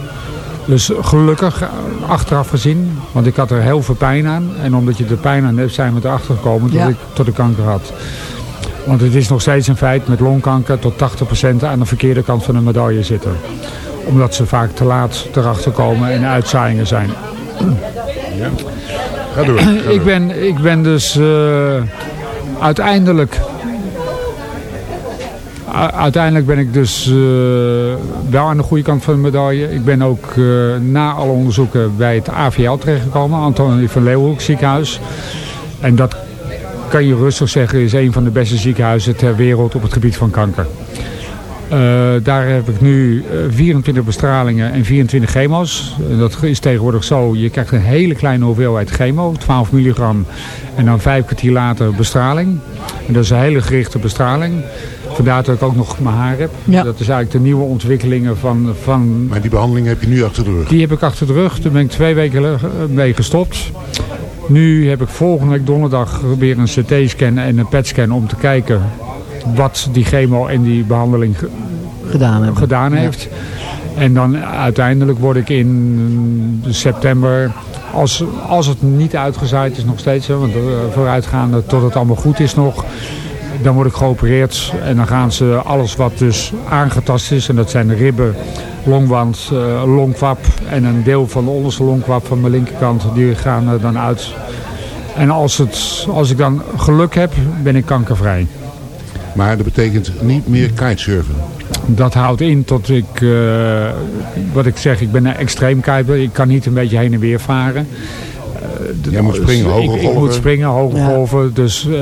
Dus gelukkig, eh, achteraf gezien, want ik had er heel veel pijn aan. En omdat je er pijn aan hebt, zijn we erachter gekomen dat Ja. ik tot de kanker had. Want het is nog steeds een feit met longkanker tot 80% aan de verkeerde kant van de medaille zitten. Omdat ze vaak te laat erachter komen en uitzaaiingen zijn. Ja. Ga door. ga ik, ben, ik ben dus eh, uiteindelijk... Uiteindelijk ben ik dus eh, wel aan de goede kant van de medaille. Ik ben ook eh, na alle onderzoeken bij het AVL terechtgekomen, Antonie van Leeuwenhoek ziekenhuis. En dat kan je rustig zeggen is een van de beste ziekenhuizen ter wereld op het gebied van kanker. Eh, daar heb ik nu eh, 24 bestralingen en 24 chemo's. Dat is tegenwoordig zo, je krijgt een hele kleine hoeveelheid chemo, 12 milligram. En dan vijf kwartier later bestraling. En dat is een hele gerichte bestraling. Vandaar dat ik ook nog mijn haar heb. Ja. Dat is eigenlijk de nieuwe ontwikkelingen van, van Maar die behandeling heb je nu achter de rug. die heb ik achter de rug. Daar ben ik twee weken mee gestopt. Nu heb ik volgende week donderdag weer een CT-scan en een PET-scan om te kijken wat die chemo en die behandeling ge- Gedaan gedaan heeft. En dan uiteindelijk word ik in september, als, als het niet uitgezaaid is nog steeds, hè, want eh, vooruitgaande tot het allemaal goed is nog, dan word ik geopereerd en dan gaan ze alles wat dus aangetast is, en dat zijn de ribben, longwand, eh, longkwap en een deel van de onderste longkwap van mijn linkerkant, die gaan er dan uit. En als, het, als ik dan geluk heb, ben ik kankervrij. Maar dat betekent niet meer kitesurfen. Dat houdt in tot ik, eh, wat ik zeg, ik ben een extreem kuiper. Ik kan niet een beetje heen en weer varen. Jij moet springen, Dus hoge ik, ik golven. moet springen, hoge Ja. golven. Dus eh,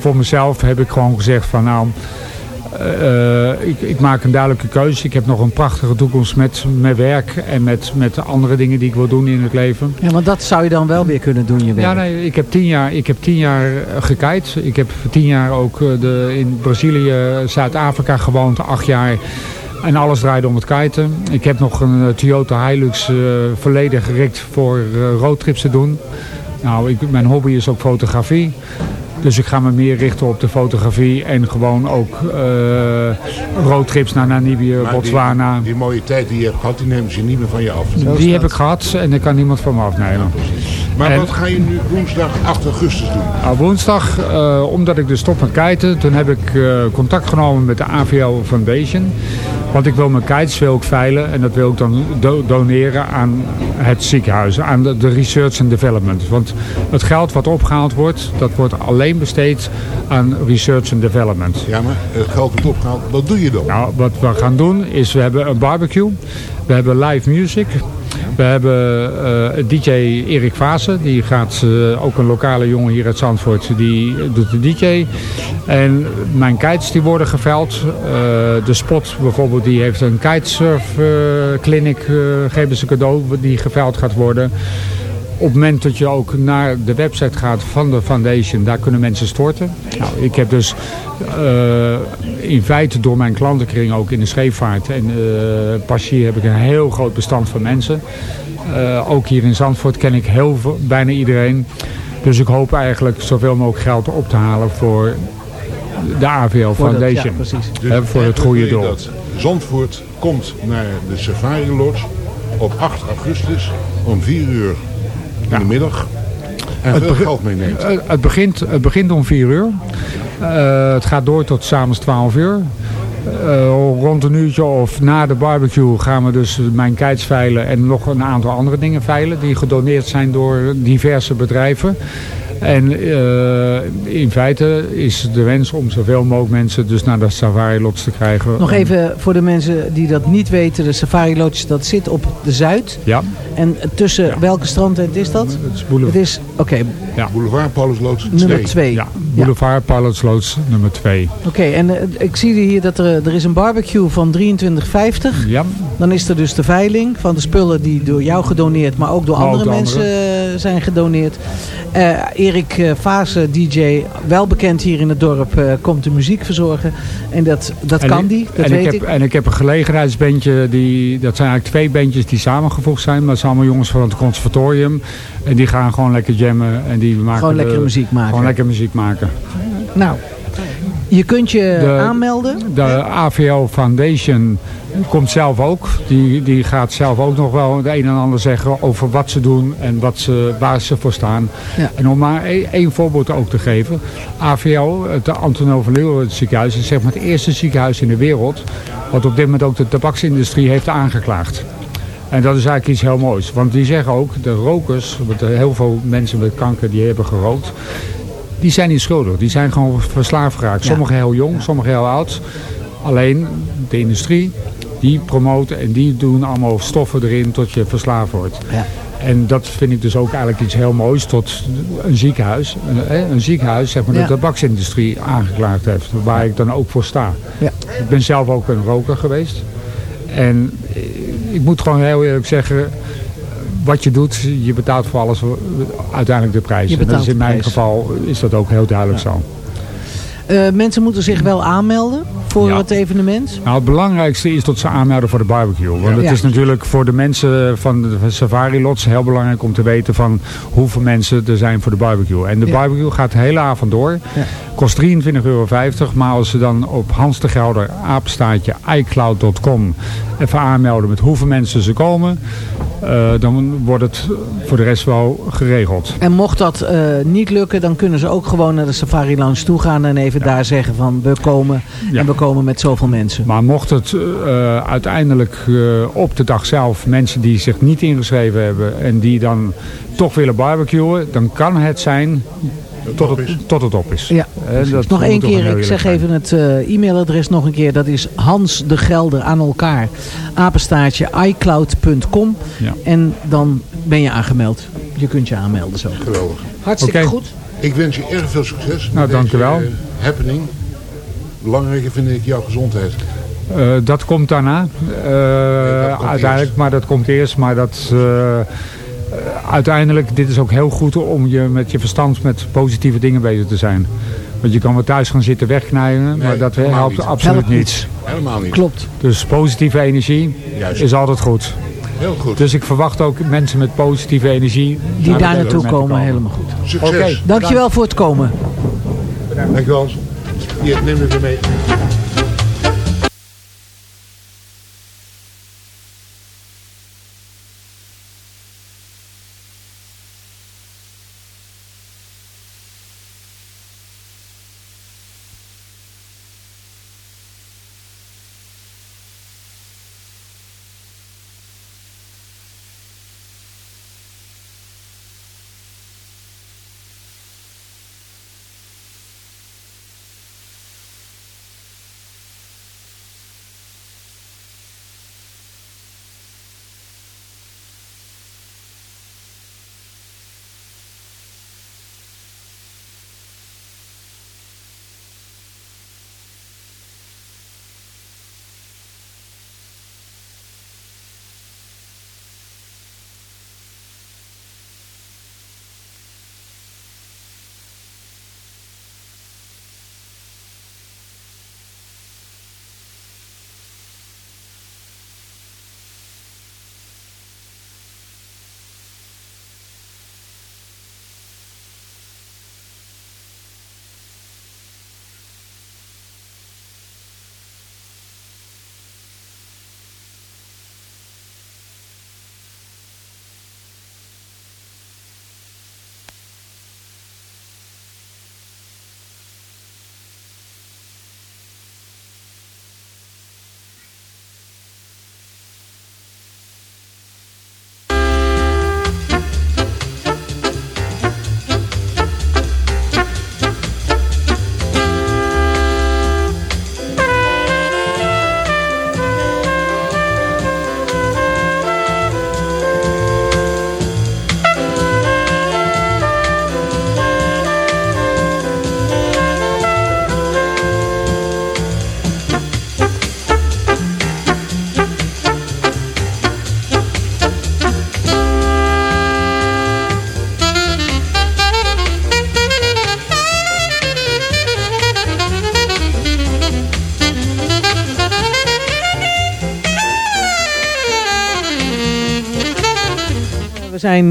voor mezelf heb ik gewoon gezegd van nou, eh, ik, ik maak een duidelijke keuze. Ik heb nog een prachtige toekomst met mijn werk en met, met de andere dingen die ik wil doen in het leven. Ja, want dat zou je dan wel weer kunnen doen, je werk. Ja, nee, ik heb tien jaar, ik heb tien jaar eh, gekite. Ik heb tien jaar ook eh, de, in Brazilië, Zuid-Afrika gewoond, acht jaar. En alles draaide om het kiten. Ik heb nog een eh, Toyota Hilux eh, verleden gericht voor eh, roadtrips te doen. Nou, ik, mijn hobby is ook fotografie. Dus ik ga me meer richten op de fotografie en gewoon ook eh roadtrips naar Namibië, Maar die- Botswana. Die, mooie tijd die je hebt gehad, die nemen ze niet meer van je af. Die heb ik gehad en daar kan niemand van me afnemen. Maar En- wat ga je nu woensdag 8 augustus doen? Nou, woensdag, eh, omdat ik dus stop met kiten, toen heb ik eh, contact genomen met de AVL Foundation. Want ik wil mijn kites wil ik veilen en dat wil ik dan do- doneren aan het ziekenhuis, aan de, de research and development. Want het geld wat opgehaald wordt, dat wordt alleen besteed aan research and development. Ja, maar het geld wordt opgehaald. Wat doe je dan? Nou, wat we gaan doen is, we hebben een barbecue, we hebben live music, we hebben eh, DJ Erik Vaassen, die gaat, eh, ook een lokale jongen hier uit Zandvoort, die doet de DJ. En mijn kites die worden geveld. Eh, de spot bijvoorbeeld, die heeft een kitesurf clinic, geven ze cadeau, die geveld gaat worden. Op het moment dat je ook naar de website gaat van de foundation, daar kunnen mensen storten. Nou, ik heb dus eh, in feite door mijn klantenkring ook in de scheepvaart en uh, passagier heb ik een heel groot bestand van mensen. Uh, ook hier in Zandvoort ken ik heel veel, bijna iedereen. Dus ik hoop eigenlijk zoveel mogelijk geld op te halen voor de AVL Foundation. Dat, ja, precies. Dus voor het goede doel. Dat Zandvoort komt naar de Safari Lodge op 8 augustus om 4 uur in de middag. En geld meeneemt. Uh, het, begint, het begint om 4 uur. Uh, het gaat door tot s'avonds 12 uur. Uh, rond een uurtje of na de barbecue gaan we dus mijn kites veilen en nog een aantal andere dingen veilen die gedoneerd zijn door diverse bedrijven. En eh, in feite is de wens om zoveel mogelijk mensen dus naar de safari lodge te krijgen. Nog even voor de mensen die dat niet weten. De Safari Lodge dat zit op de Zuid. Ja. En tussen welke strandtent is dat? Het is boulevard. Het is, oké, Ja. Boulevard Paulus Loods 2. nummer 2. Ja, Boulevard Pilots Loods nummer 2. Oké, en eh, ik zie hier dat er, er is een barbecue van 23,50. Ja. Dan is er dus de veiling van de spullen die door jou gedoneerd, maar ook door Maar ook andere mensen eh, zijn gedoneerd. Eh, Erik eh, Vase, DJ, wel bekend hier in het dorp, eh, komt de muziek verzorgen. En dat, dat En kan ik- die, dat en weet ik ik. heb, En ik heb een gelegenheidsbandje, die, dat zijn eigenlijk twee bandjes die samengevoegd zijn. Maar dat zijn allemaal jongens van het conservatorium. En die gaan gewoon lekker jammen. En die maken Gewoon lekkere muziek maken. Gewoon lekker muziek maken. Nou, je kunt je De- aanmelden. De AVO Foundation komt zelf ook. Die, die gaat zelf ook nog wel het een en ander zeggen over wat ze doen en wat ze, waar ze voor staan. Ja. En om maar één- één voorbeeld ook te geven. AVO, het Antonio van Leeuwen ziekenhuis, is zeg maar het eerste ziekenhuis in de wereld wat op dit moment ook de tabaksindustrie heeft aangeklaagd. En dat is eigenlijk iets heel moois. Want die zeggen ook, de rokers, want heel veel mensen met kanker die hebben gerookt, die zijn niet schuldig. Die zijn gewoon verslaafd geraakt. Sommigen heel jong, sommigen heel oud. Alleen de industrie, die promoten en die doen allemaal stoffen erin tot je verslaafd wordt. Ja. En dat vind ik dus ook eigenlijk iets heel moois tot een ziekenhuis. Een, een ziekenhuis, zeg maar, Ja. de tabaksindustrie aangeklaagd heeft. Waar ik dan ook voor sta. Ja. Ik ben zelf ook een roker geweest. En eh, ik moet gewoon heel eerlijk zeggen, wat je doet, je betaalt voor alles uiteindelijk de prijs. Je En dat betaalt is in mijn prijs. geval is dat ook heel duidelijk zo. Eh, mensen moeten zich wel aanmelden voor Ja. het evenement. Nou, het belangrijkste is dat ze aanmelden voor de barbecue. Want het Ja. is natuurlijk voor de mensen van de Safari Lots heel belangrijk om te weten van hoeveel mensen er zijn voor de barbecue. En de Ja. barbecue gaat de hele avond door. Ja. Kost 23,50 euro. Maar als ze dan op Hans de Gelder apenstaartje iCloud.com even aanmelden met hoeveel mensen ze komen. eh, dan wordt het voor de rest wel geregeld. En mocht dat eh, niet lukken, dan kunnen ze ook gewoon naar de Safari Lounge toe gaan en even daar zeggen van we komen Ja. en we komen met zoveel mensen. Maar mocht het eh, uiteindelijk eh, op de dag zelf mensen die zich niet ingeschreven hebben en die dan toch willen barbecuen, dan kan het zijn tot het, tot het op is. Ja, dat nog één keer, ik zeg even het eh, e-mailadres nog een keer. Dat is Hans de Gelder aan elkaar, apenstaartje iCloud.com. Ja. En dan ben je aangemeld. Je kunt je aanmelden zo. Geweldig. Hartstikke goed. Ik wens je erg veel succes Nou, met dank u deze wel. eh, happening. Belangrijker vind ik jouw gezondheid. Eh, dat komt daarna, eh, dat komt uiteindelijk, eerst. maar dat komt eerst. Maar dat, eh, eh, uiteindelijk, dit is ook heel goed om je met je verstand met positieve dingen bezig te zijn. Want je kan wel thuis gaan zitten wegknijden, maar dat helpt niet. absoluut Helpt niets. Helemaal niet. Klopt. Dus positieve energie Juist. is altijd goed. Heel goed. Dus ik verwacht ook mensen met positieve energie. Die daar naartoe komen, helemaal goed. Succes. Oké. Dankjewel voor het komen. Dankjewel. Hier, neem het weer mee.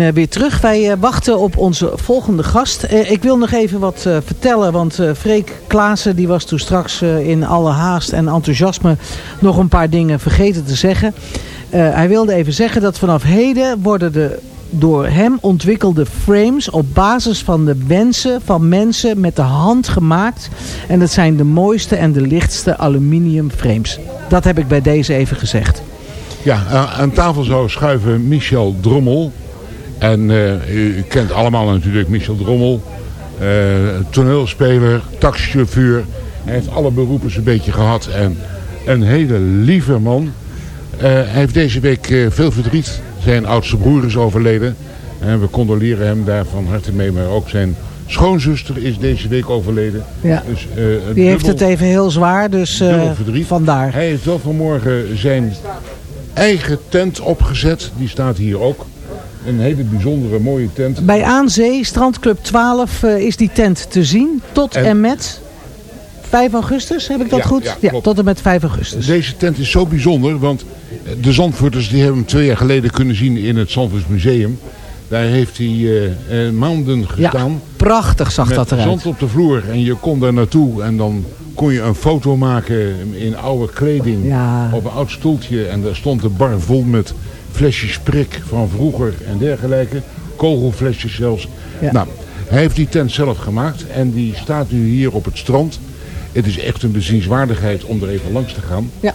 Eh, weer terug. Wij eh, wachten op onze volgende gast. Eh, ik wil nog even wat vertellen, want Freek Klaassen die was toen straks in alle haast en enthousiasme nog een paar dingen vergeten te zeggen. Hij wilde even zeggen dat vanaf heden worden de door hem ontwikkelde frames op basis van de wensen van mensen met de hand gemaakt. En dat zijn de mooiste en de lichtste aluminium frames. Dat heb ik bij deze even gezegd. Ja, aan tafel zou schuiven Michel Drommel. En eh, u, kent allemaal natuurlijk Michel Drommel. eh, toneelspeler, taxichauffeur. Hij heeft alle beroepen een beetje gehad. En een hele lieve man. Eh, hij heeft deze week veel verdriet. Zijn oudste broer is overleden. En we condoleren hem daar van harte mee. Maar ook zijn schoonzuster is deze week overleden. Ja. Dus, Die heeft het even heel zwaar, dus verdriet. vandaar. Hij heeft wel vanmorgen zijn eigen tent opgezet. Die staat hier ook. Een hele bijzondere mooie tent. Bij Aanzee, Strandclub 12, eh, is die tent te zien. Tot en, En- met 5 augustus, heb ik dat Ja, goed? ja, tot en met 5 augustus. Deze tent is zo bijzonder, want de Zandvoorters die hebben hem twee jaar geleden kunnen zien in het Zandvoorts Museum. Daar heeft hij eh, eh, maanden gestaan. Prachtig zag dat eruit. zand op de vloer en je kon daar naartoe en dan kon je een foto maken in oude kleding Ja. op een oud stoeltje. En daar stond de bar vol met flesjes prik van vroeger en dergelijke. Kogelflesjes zelfs. Ja. Nou, hij heeft die tent zelf gemaakt en die staat nu hier op het strand. Het is echt een bezienswaardigheid om er even langs te gaan. Ja.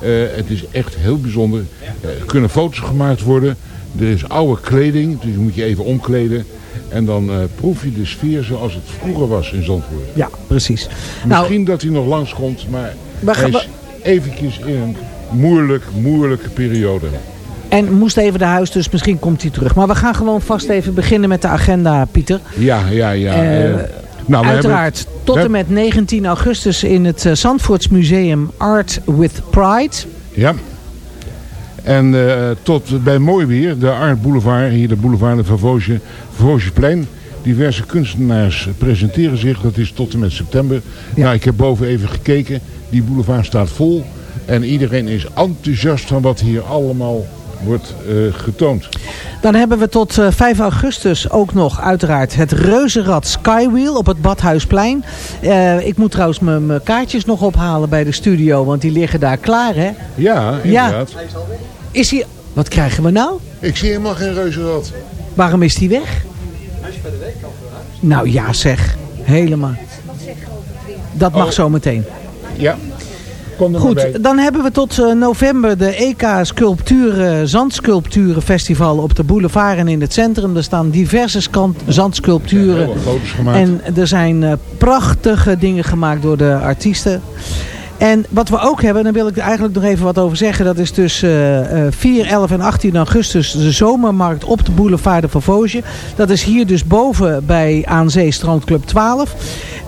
Eh, het is echt heel bijzonder. Eh, er kunnen foto's gemaakt worden. Er is oude kleding, dus je moet je even omkleden. En dan eh, proef je de sfeer zoals het vroeger was in Zandvoort. Ja, precies. Nou, Misschien dat hij nog langskomt, maar We hij is eventjes in een moeilijk, moeilijke periode. En moest even naar huis, dus misschien komt hij terug. Maar we gaan gewoon vast even beginnen met de agenda, Pieter. Ja, ja, ja. Eh, eh, nou, we Uiteraard, hebben- tot en met 19 augustus in het eh, Zandvoorts Museum Art with Pride. Ja. En tot bij mooi weer, de Art Boulevard, hier de boulevard van Vosje, Vosjeplein. Diverse kunstenaars presenteren zich, dat is tot en met september. Nou, ik heb boven even gekeken, die boulevard staat vol. En iedereen is enthousiast van wat hier allemaal wordt eh, getoond. Dan hebben we tot eh, 5 augustus ook nog uiteraard het reuzenrad Skywheel op het Badhuisplein. Eh, ik moet trouwens mijn kaartjes nog ophalen bij de studio, want die liggen daar klaar hè. Ja, Ja. inderdaad. Is hij... Wat krijgen we nou? Ik zie helemaal geen reuzenrad. Waarom is die weg? Nou ja zeg, helemaal. Dat mag Oh. zo meteen. Ja, kom er maar bij. Goed, dan hebben we tot eh, november de EK Sculpturen, Zandsculpturen Festival op de boulevard en in het centrum. Er staan diverse zandsculpturen. En er zijn eh, prachtige dingen gemaakt door de artiesten. En wat we ook hebben, daar wil ik er eigenlijk nog even wat over zeggen. Dat is dus eh, eh, 4, 11 en 18 augustus de zomermarkt op de boulevard de Vosges. Dat is hier dus boven bij Aan Zee Strandclub 12.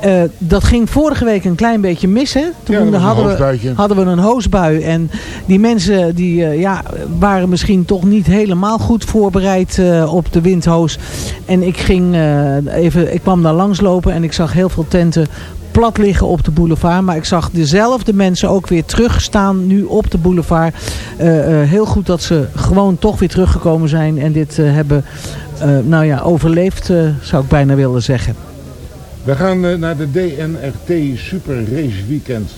Eh, dat ging vorige week een klein beetje mis. Hè? Toen Ja, hadden, we, hadden we een hoosbui. En die mensen die, eh, ja, waren misschien toch niet helemaal goed voorbereid eh, op de windhoos. En ik, ging, even, ik kwam daar langslopen en ik zag heel veel tenten plat liggen op de boulevard. Maar ik zag dezelfde mensen ook weer terugstaan nu op de boulevard. Heel goed dat ze gewoon toch weer teruggekomen zijn. En dit hebben nou ja, overleefd, zou ik bijna willen zeggen. We gaan eh, naar de DNRT Super Race Weekend.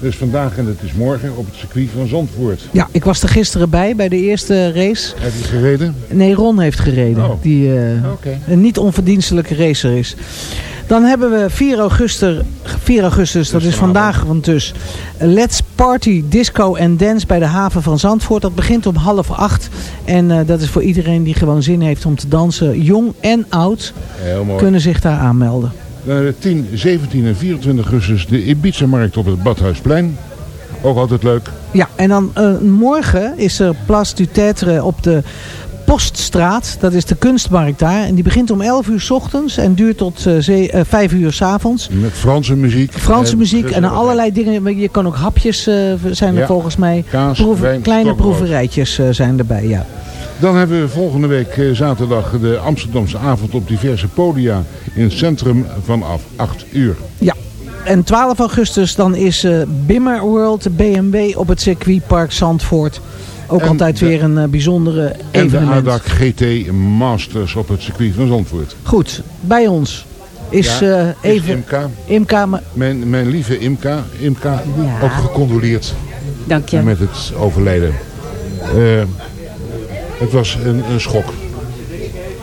Dus vandaag en het is morgen op het circuit van Zandvoort. Ja, ik was er gisteren bij, bij de eerste race. Heb je gereden? Nee, Ron heeft gereden. Oh. Die eh, een niet onverdienstelijke racer is. Dan hebben we 4 augustus, 4 augustus dat is vandaag want dus. Let's Party Disco and Dance bij de haven van Zandvoort. Dat begint om half acht. En eh, dat is voor iedereen die gewoon zin heeft om te dansen. Jong en oud Heel mooi. kunnen zich daar aanmelden. Dan hebben we 10, 17 en 24 augustus de Ibiza-markt op het Badhuisplein. Ook altijd leuk. Ja, en dan eh, morgen is er Place du Tetre op de Poststraat. Dat is de kunstmarkt daar. En die begint om 11 uur s ochtends en duurt tot eh, zee- eh, 5 uur s avonds. Met Franse muziek. Franse En muziek en allerlei dingen. Je kan ook hapjes eh, zijn er Ja. volgens mij. Kaas, wijn, kleine proeverijtjes eh, zijn erbij, ja. Dan hebben we volgende week eh, zaterdag de Amsterdamse avond op diverse podia in het centrum vanaf 8 uur. Ja. En 12 augustus dan is eh Bimmer World BMW op het circuitpark Zandvoort. Ook En altijd de- weer een eh, bijzondere En de evenement. ADAC GT Masters op het circuit van Zandvoort. Goed, bij ons is Ja, eh, is even Imka. Imka. maar- Mijn, mijn lieve Imka, Imka Ja. ook gecondoleerd Dank je. met het overlijden. Het was een, een schok.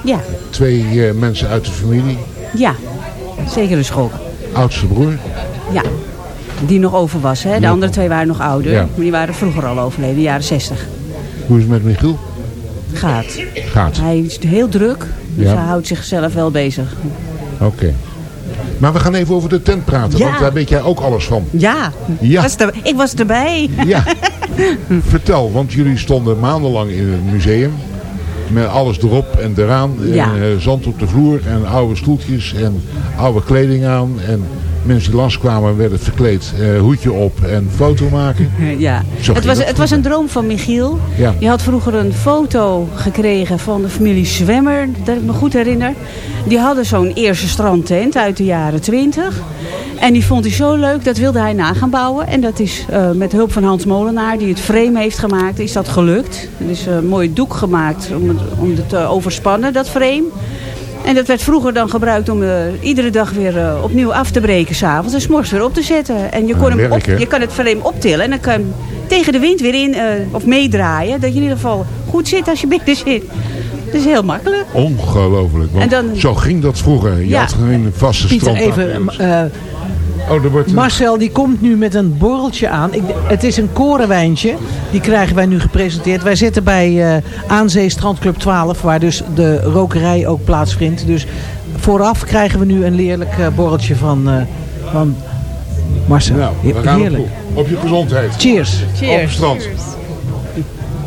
Ja, Twee eh, mensen uit de familie, ja. Zeker een schok. oudste broer. Ja. Die nog over was. Hè? De andere twee waren nog ouder. Ja. Maar die waren vroeger al overleden, de jaren 60. Hoe is het met Michiel? Gaat. Gaat. Hij is heel druk. Dus Ja. hij houdt zichzelf wel bezig. Oké. Maar we gaan even over de tent praten, Ja. want daar weet jij ook alles van. Ja. Ja. Was er- ik was erbij. Ja. Vertel, want jullie stonden maandenlang in het museum. Met alles erop en eraan. Ja. En, eh, zand op de vloer en oude stoeltjes en oude kleding aan. En mensen die langskwamen werden verkleed. eh, hoedje op en foto maken. Ja. Zo Het was, het was een droom van Michiel. Ja. Die had vroeger een foto gekregen van de familie Zwemmer, dat ik me goed herinner. Die hadden zo'n eerste strandtent uit de jaren 20. En die vond hij zo leuk, dat wilde hij na gaan bouwen. En dat is eh, met hulp van Hans Molenaar, die het frame heeft gemaakt, is dat gelukt. Er is een mooi doek gemaakt om het, om het te overspannen, dat frame. En dat werd vroeger dan gebruikt om eh, iedere dag weer eh, opnieuw af te breken s'avonds en s'morgens weer op te zetten. En je, kon hem op, je kan het frame optillen en dan kan je hem tegen de wind weer in eh, of meedraaien. Dat je in ieder geval goed zit als je binnen zit. Dat is heel makkelijk. Ongelooflijk. Want En dan- zo ging dat vroeger. Je Ja. had geen vaste Pieter, strand. even. Oh, er wordt een- Marcel die komt nu met een borreltje aan. Ik, het is een korenwijntje. Die krijgen wij nu gepresenteerd. Wij zitten bij eh Aanzee Strandclub 12. Waar dus de rokerij ook plaatsvindt. Dus vooraf krijgen we nu een leerlijk eh, borreltje van, eh, van Marcel. Nou, we gaan op, Heerlijk. op je gezondheid. Cheers. Op het strand.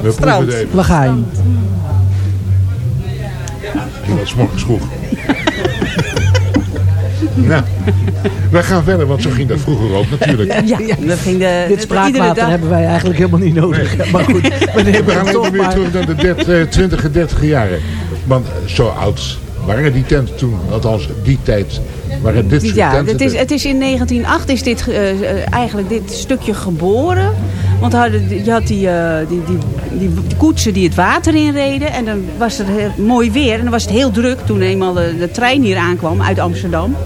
We proeven het even. We gaan. Je was morgens vroeg. Nou, wij gaan verder, want zo ging dat vroeger ook natuurlijk. Ja, dat ging de, Dit spraakwater hebben wij eigenlijk helemaal niet nodig. Maar goed, we We gaan toch even weer terug naar de dert- eh, 20 en 30 jaren. Want eh, zo oud waren die tenten toen, althans die tijd, waren dit soort Ja, tenten. het is, het is in 1908 is dit, eh, eh, eigenlijk dit stukje geboren. Want hadden, je had die, die, die, die, die koetsen die het water inreden. En dan was het heel mooi weer. En dan was het heel druk toen eenmaal de, de trein hier aankwam uit Amsterdam.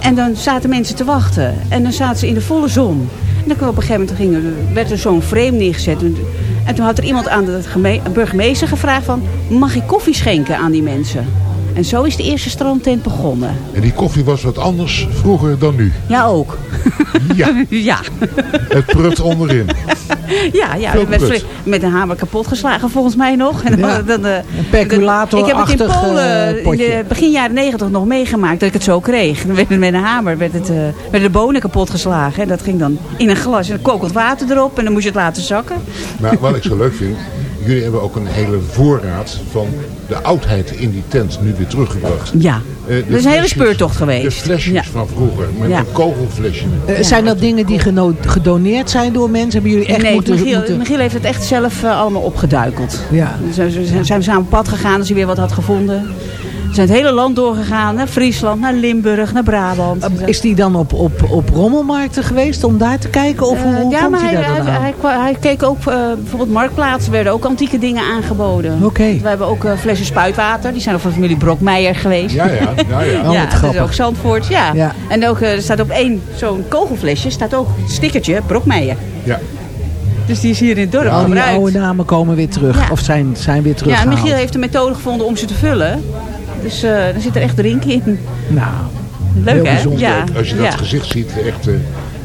En dan zaten mensen te wachten. En dan zaten ze in de volle zon. En dan op een gegeven moment gingen, werd er zo'n frame neergezet. En- En toen had er iemand aan de geme- burgemeester gevraagd van... mag ik koffie schenken aan die mensen? En zo is de eerste strandtent begonnen. En die koffie was wat anders vroeger dan nu. Ja, ook. Ja, Ja, het prut onderin. ja, ja flink met een hamer kapot geslagen volgens mij nog. En dan, Ja. dan, eh, Een perculator Ik heb het in achtig, Polen eh, in de begin jaren negentig nog meegemaakt dat ik het zo kreeg. Dan werd het met een hamer werd het, eh, werden de bonen kapot geslagen. En dat ging dan in een glas en dan kokend water erop. En dan moest je het laten zakken. Maar wat ik zo leuk vind, jullie hebben ook een hele voorraad van de oudheid in die tent nu weer teruggebracht. Ja, de dat is een hele flesjes- speurtocht De geweest. flesjes Ja. van vroeger, met Ja. een kogelflesje. Eh, Ja. Zijn dat dingen die gedoneerd zijn door mensen? Hebben jullie echt nee, moeten... Michiel, moeten... Michiel heeft het echt zelf eh, allemaal opgeduikeld. Ja. Ze, ze- ze zijn samen op pad gegaan als hij weer wat had gevonden. Ze zijn het hele land doorgegaan. Naar Friesland, naar Limburg, naar Brabant. Eh, Is die dan op, op, op rommelmarkten geweest om daar te kijken? Of hoe, Eh, hoe ja, komt maar hij hij, daar dan hij, hij, keek ook, eh, bijvoorbeeld marktplaatsen werden ook antieke dingen aangeboden. Oké. We hebben ook eh, flessen spuitwater, die zijn ook van familie Brokmeijer geweest. Ja, ja, ja, ja. Oh, ja, dat is ook Zandvoort, ja. Ja. En ook, er staat op één zo'n kogelflesje, staat ook een stickertje, Brokmeijer. ja. Dus die is hier in het dorp Al die gebruikt. oude namen komen weer terug. Ja. Of zijn, zijn weer Ja, en teruggehaald. Michiel heeft een methode gevonden om ze te vullen. Dus eh er zit er echt drink in. Nou, Leuk Heel hè? Ja. Als je dat ja. gezicht ziet, echt, eh,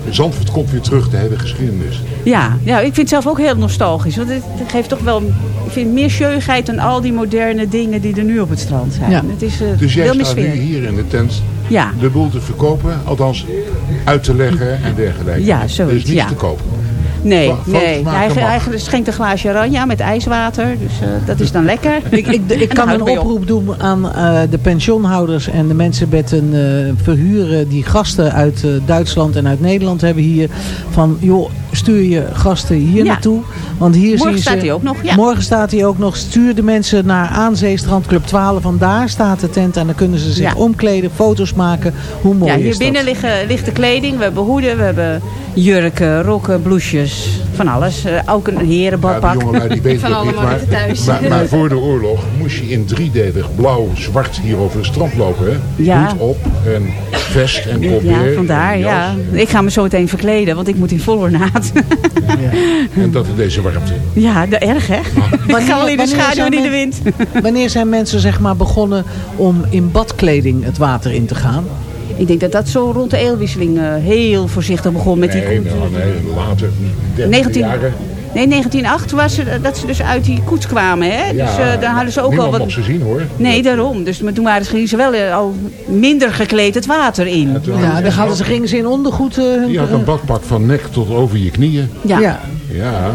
Zandvoort komt weer terug, de hele geschiedenis. Ja, ja, ik vind het zelf ook heel nostalgisch. Want het, geeft toch wel, ik vind meer jeugdheid dan al die moderne dingen die er nu op het strand zijn. Ja. Het is eh, Dus jij veel meer staat nu hier in de tent Ja. de boel te verkopen, althans uit te leggen en dergelijke. Ja, Er zoiets, is niets ja. te kopen. Nee, nee. Hij, schenkt een glaasje oranje met ijswater. Dus eh, dat is dan lekker. ik, ik, ik kan een op. oproep doen aan eh, de pensioenhouders en de mensen met een eh, verhuren die gasten uit Duitsland en uit Nederland hebben hier. Van joh, stuur je gasten hier Ja. naartoe. Want hier Morgen zien staat ze, hij ook nog, ja. Morgen staat hij ook nog. Stuur de mensen naar Aanzee Strandclub 12. Want daar staat de tent en dan kunnen ze zich Ja. omkleden, foto's maken. Hoe mooi Ja, is hier binnen liggen, ligt de kleding. We hebben hoeden, we hebben jurken, rokken, blouses. Van alles. Eh, ook een Ja, herenbadpak. die jongelui die weten Van allemaal maar, thuis. maar, maar voor de oorlog moest je in driedelig blauw-zwart hier over het strand lopen. Hè? Ja. Hoed op en vest en Ja, colbert. vandaar, en jas. ja. Ik ga me zo meteen verkleden, want ik moet in vol ornaat. En dat in deze warmte. Ja, de, erg hè? Ik ga wel in de wanneer schaduw in de wind. Wanneer zijn mensen zeg maar begonnen om in badkleding het water in te gaan? Ik denk dat dat zo rond de eeuwwisseling eh, heel voorzichtig begon met die... Nee, nou, nee, later. 30 19, jaren. Nee, 1908 was ze, dat ze dus uit die koets kwamen. Hè? Ja, dus eh, dan hadden ze ook al wat... ze zien hoor. Nee, daarom. Dus maar toen waren ze, gingen ze wel eh, al minder gekleed het water in. Ja, dan hadden ze, gingen ze in ondergoed... eh, Je had een badpak van nek tot over je knieën. Ja. ja. Ja,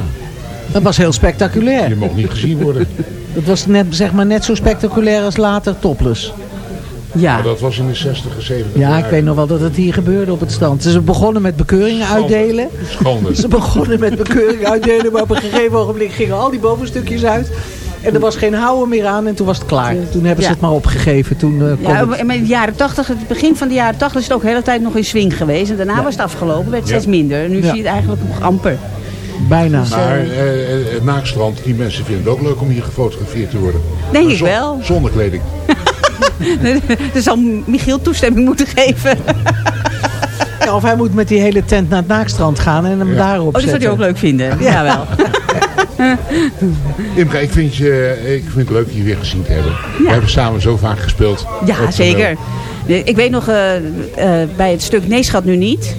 Dat was heel spectaculair. je mocht niet gezien worden. Dat was net, zeg maar, net zo spectaculair als later topless. Ja. Maar dat was in de 60 en 70 Ja, ik weet nog wel dat het hier gebeurde op het strand. Ze begonnen met bekeuringen uitdelen. Schande. Ze begonnen met bekeuringen uitdelen, maar op een gegeven ogenblik gingen al die bovenstukjes uit. En er was geen houden meer aan en toen was het klaar. Toen hebben ze Ja. het maar opgegeven. Toen, eh, kon Ja, het- maar in de jaren 80, het begin van de jaren 80 is het ook de hele tijd nog in swing geweest. En daarna was het afgelopen, werd het Ja. steeds minder. En nu Ja. zie je het eigenlijk nog amper. Bijna. Maar eh, eh, het naakstrand, die mensen vinden het ook leuk om hier gefotografeerd te worden. Denk Maar ik wel. Zonder kleding. er zal Michiel toestemming moeten geven. Ja, of hij moet met die hele tent naar het naakstrand gaan en hem Ja. daarop Oh, dat zou hij ook leuk vinden. Ja, wel. Imke, ik vind, je, ik vind het leuk je weer gezien te hebben. We hebben samen zo vaak gespeeld. Ja, zeker. Ik weet nog eh, eh, bij het stuk Nee schat nu niet.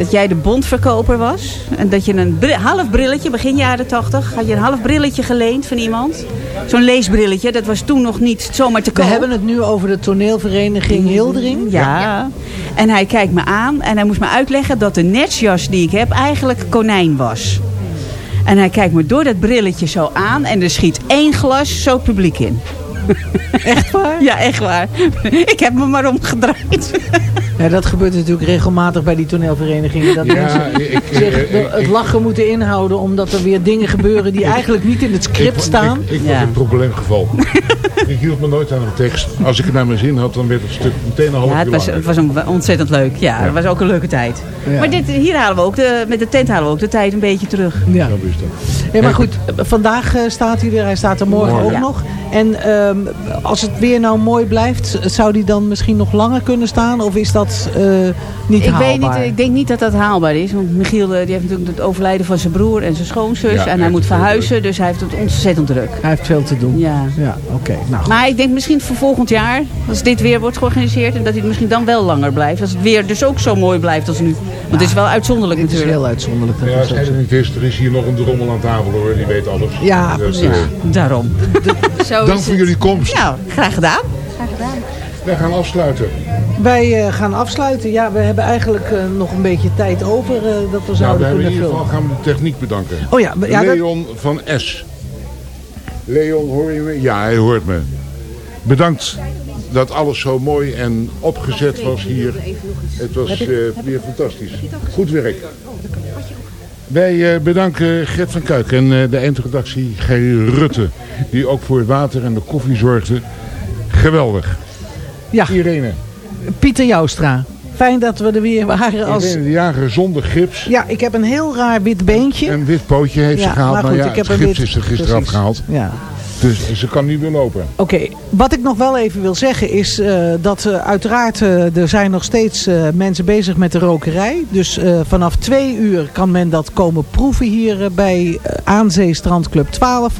Dat jij de bondverkoper was. En dat je een half brilletje, begin jaren 80, had je een half brilletje geleend van iemand. Zo'n leesbrilletje, dat was toen nog niet zomaar te We koop. hebben het nu over de toneelvereniging Hildering. Ja. En hij kijkt me aan en hij moest me uitleggen dat de netsjas die ik heb eigenlijk konijn was. En hij kijkt me door dat brilletje zo aan en er schiet één glas zo publiek in. Echt waar? Ja, echt waar. Ik heb me maar omgedraaid. Ja, dat gebeurt natuurlijk regelmatig bij die toneelverenigingen. Dat Ja, mensen ik- zich ik- de- het lachen moeten inhouden omdat er weer dingen gebeuren die eigenlijk niet in het script ik, staan. Ik, Ja. in het probleemgeval. ik hield me nooit aan een tekst. Als ik het naar mijn zin had, dan werd het stuk meteen een half Ja, het uur was, het was een, ontzettend leuk. Ja, het was ook een leuke tijd. Ja. Maar dit, hier halen we ook de, met de tent halen we ook de tijd een beetje terug. Ja. Zo is dat. Ja, maar goed, vandaag eh, staat hij er. Hij staat er morgen Morgen. ook Ja. nog. En ehm, als het weer nou mooi blijft, zou die dan misschien nog langer kunnen staan? Of is dat eh, niet Ik, haalbaar? weet niet, ik denk niet dat dat haalbaar is. Want Michiel eh, die heeft natuurlijk het overlijden van zijn broer en zijn schoonzus. Ja, en hij moet verhuizen, dus hij heeft het ontzettend druk. Hij heeft veel te doen. Ja. Ja, oké. Nou. Maar ik denk misschien voor volgend jaar, als dit weer wordt georganiseerd... en dat hij misschien dan wel langer blijft. Als het weer dus ook zo mooi blijft als nu. Want het is wel uitzonderlijk dit is natuurlijk. heel uitzonderlijk. Ja, het als is. er niet is, er is hier nog een drommel aan tafel hoor. Die weet alles. Ja, precies. eh, Daarom. Zo dank is voor het. jullie komst. Nou, graag gedaan. Wij gaan afsluiten. Wij eh, gaan afsluiten. Ja, we hebben eigenlijk eh, nog een beetje tijd over eh, dat we Nou, we zouden hebben in kunnen ieder geval gaan we de techniek bedanken. Oh ja, ja dat- Leon van S. Leon, hoor je me? Ja, hij hoort me. Bedankt dat alles zo mooi en opgezet was hier. Het was eh, weer fantastisch. Goed werk. Wij eh, bedanken Gert van Kuik en eh, de eindredactie G. Rutte. Die ook voor het water en de koffie zorgde. Geweldig. ja, Irene. Pieter Joustra. Fijn dat we er weer waren. Als... Irene de Jager zonder gips. Ja, ik heb een heel raar wit beentje. Een wit pootje heeft Ja, ze gehaald. maar Maar, goed, ja, ik heb het gips wit- is er gisteren afgehaald. Ja. Dus ze kan niet meer lopen. Oké, wat ik nog wel even wil zeggen is eh, dat eh, uiteraard eh, er zijn nog steeds mensen bezig met de rokerij. Dus vanaf twee uur kan men dat komen proeven hier bij Aanzee Strandclub 12.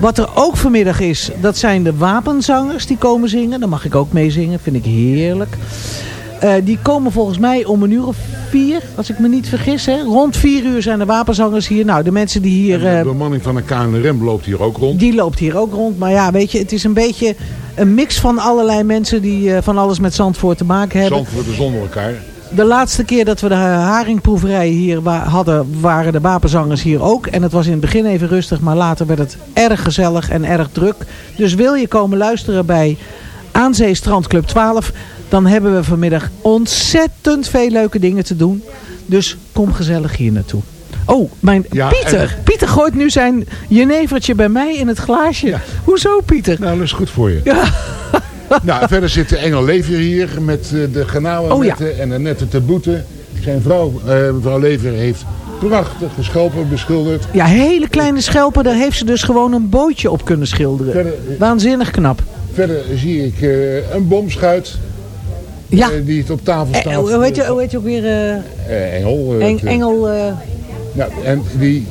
Wat er ook vanmiddag is, dat zijn de wapenzangers die komen zingen. Daar mag ik ook mee zingen, vind ik heerlijk. Eh, die komen volgens mij om een uur of vier, als ik me niet vergis. Hè? Rond vier uur zijn de wapenzangers hier. Nou, de mensen die hier... En eh, de bemanning van de KNRM loopt hier ook rond. die loopt hier ook rond. Maar ja, weet je, het is een beetje een mix van allerlei mensen die eh, van alles met Zandvoort te maken hebben. Zandvoort zonder elkaar. De laatste keer dat we de haringproeverij hier wa- hadden, waren de wapenzangers hier ook. En het was in het begin even rustig, maar later werd het erg gezellig en erg druk. Dus wil je komen luisteren bij Aanzee Strandclub 12, dan hebben we vanmiddag ontzettend veel leuke dingen te doen. Dus kom gezellig hier naartoe. Oh, mijn Ja, Pieter. en- Pieter gooit nu zijn jenevertje bij mij in het glaasje. Hoezo, Pieter? Nou, dat is goed voor je. Ja. nou, verder zit de Engel Lever hier met eh, de genauwe Oh, ja. en de nette te boete. Zijn vrouw, eh, mevrouw Lever, heeft prachtige schelpen beschilderd. Ja, hele kleine schelpen. Daar heeft ze dus gewoon een bootje op kunnen schilderen. Verder, Waanzinnig knap. verder zie ik eh, een bomschuit. Ja. eh, die het op tafel Eh, staat. hoe, heet je, hoe heet je ook weer? eh, Eh, Engel. eh, Eng- eh, Engel... eh, nou, en die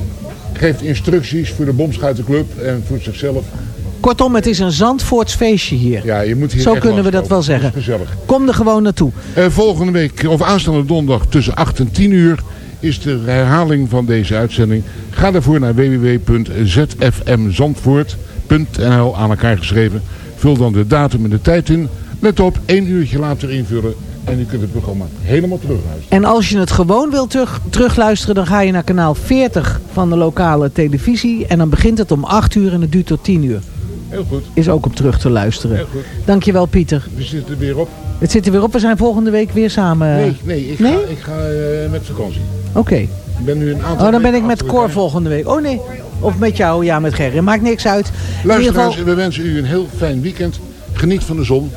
geeft instructies voor de bomschuitenclub en voor zichzelf. Kortom, het is een Zandvoorts feestje hier. Ja, je moet hier Zo kunnen we dat wel zeggen. Dat is gezellig. Kom er gewoon naartoe. Eh, volgende week, of aanstaande donderdag tussen 8 en 10 uur, is de herhaling van deze uitzending. Ga daarvoor naar www.zfmzandvoort.nl aan elkaar geschreven. Vul dan de datum en de tijd in. Let op, één uurtje later invullen. En u kunt het programma helemaal terugluisteren. En als je het gewoon wilt terug, terugluisteren, dan ga je naar kanaal 40 van de lokale televisie. En dan begint het om 8 uur en het duurt tot 10 uur. Heel goed. Is ook om terug te luisteren. Heel goed. Dankjewel Pieter. We zitten er weer op. Het zit er weer op. We zijn volgende week weer samen. Nee, nee, ik Nee? ga, ik ga eh, met vakantie. Oké. Ik ben nu een aantal Oh, dan ben ik met Cor elkaar. volgende week. Oh nee. Of met jou, ja met Gerrit. Maakt niks uit. In ieder Luisteraars, geval, we wensen u een heel fijn weekend. Geniet van de zon.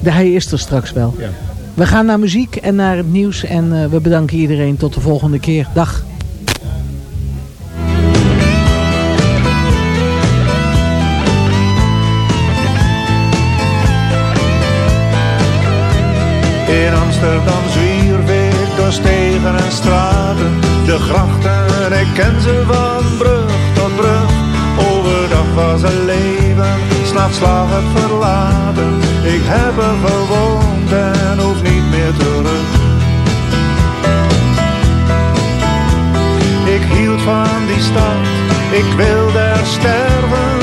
de hij is er straks wel. Ja. We gaan naar muziek en naar het nieuws. En eh, we bedanken iedereen. Tot de volgende keer. Dag. Amsterdam zwierf ik door stegen en straten. De grachten, ik ken ze van brug tot brug. Overdag was er leven, s'nachts lag het verlaten. Ik heb er gewoond en hoef niet meer terug. Ik hield van die stad, ik wilde er sterven.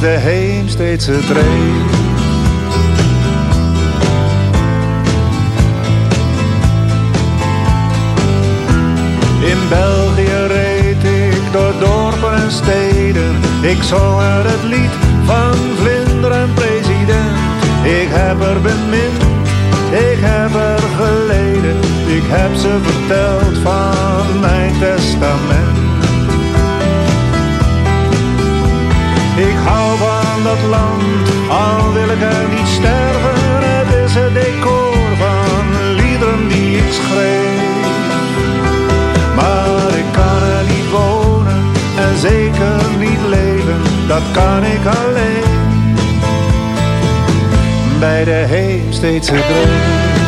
Langs de Heemsteedse dreef. In België reed ik door dorpen en steden. Ik zong er het lied van vlinder en president. Ik heb er bemind, ik heb er geleden. Ik heb ze verteld van mijn testament. Dat land, al wil ik er niet sterven. Het is het decor van liederen die ik schreef. Maar ik kan er niet wonen en zeker niet leven, dat kan ik alleen. Bij de Heemsteedse dreef.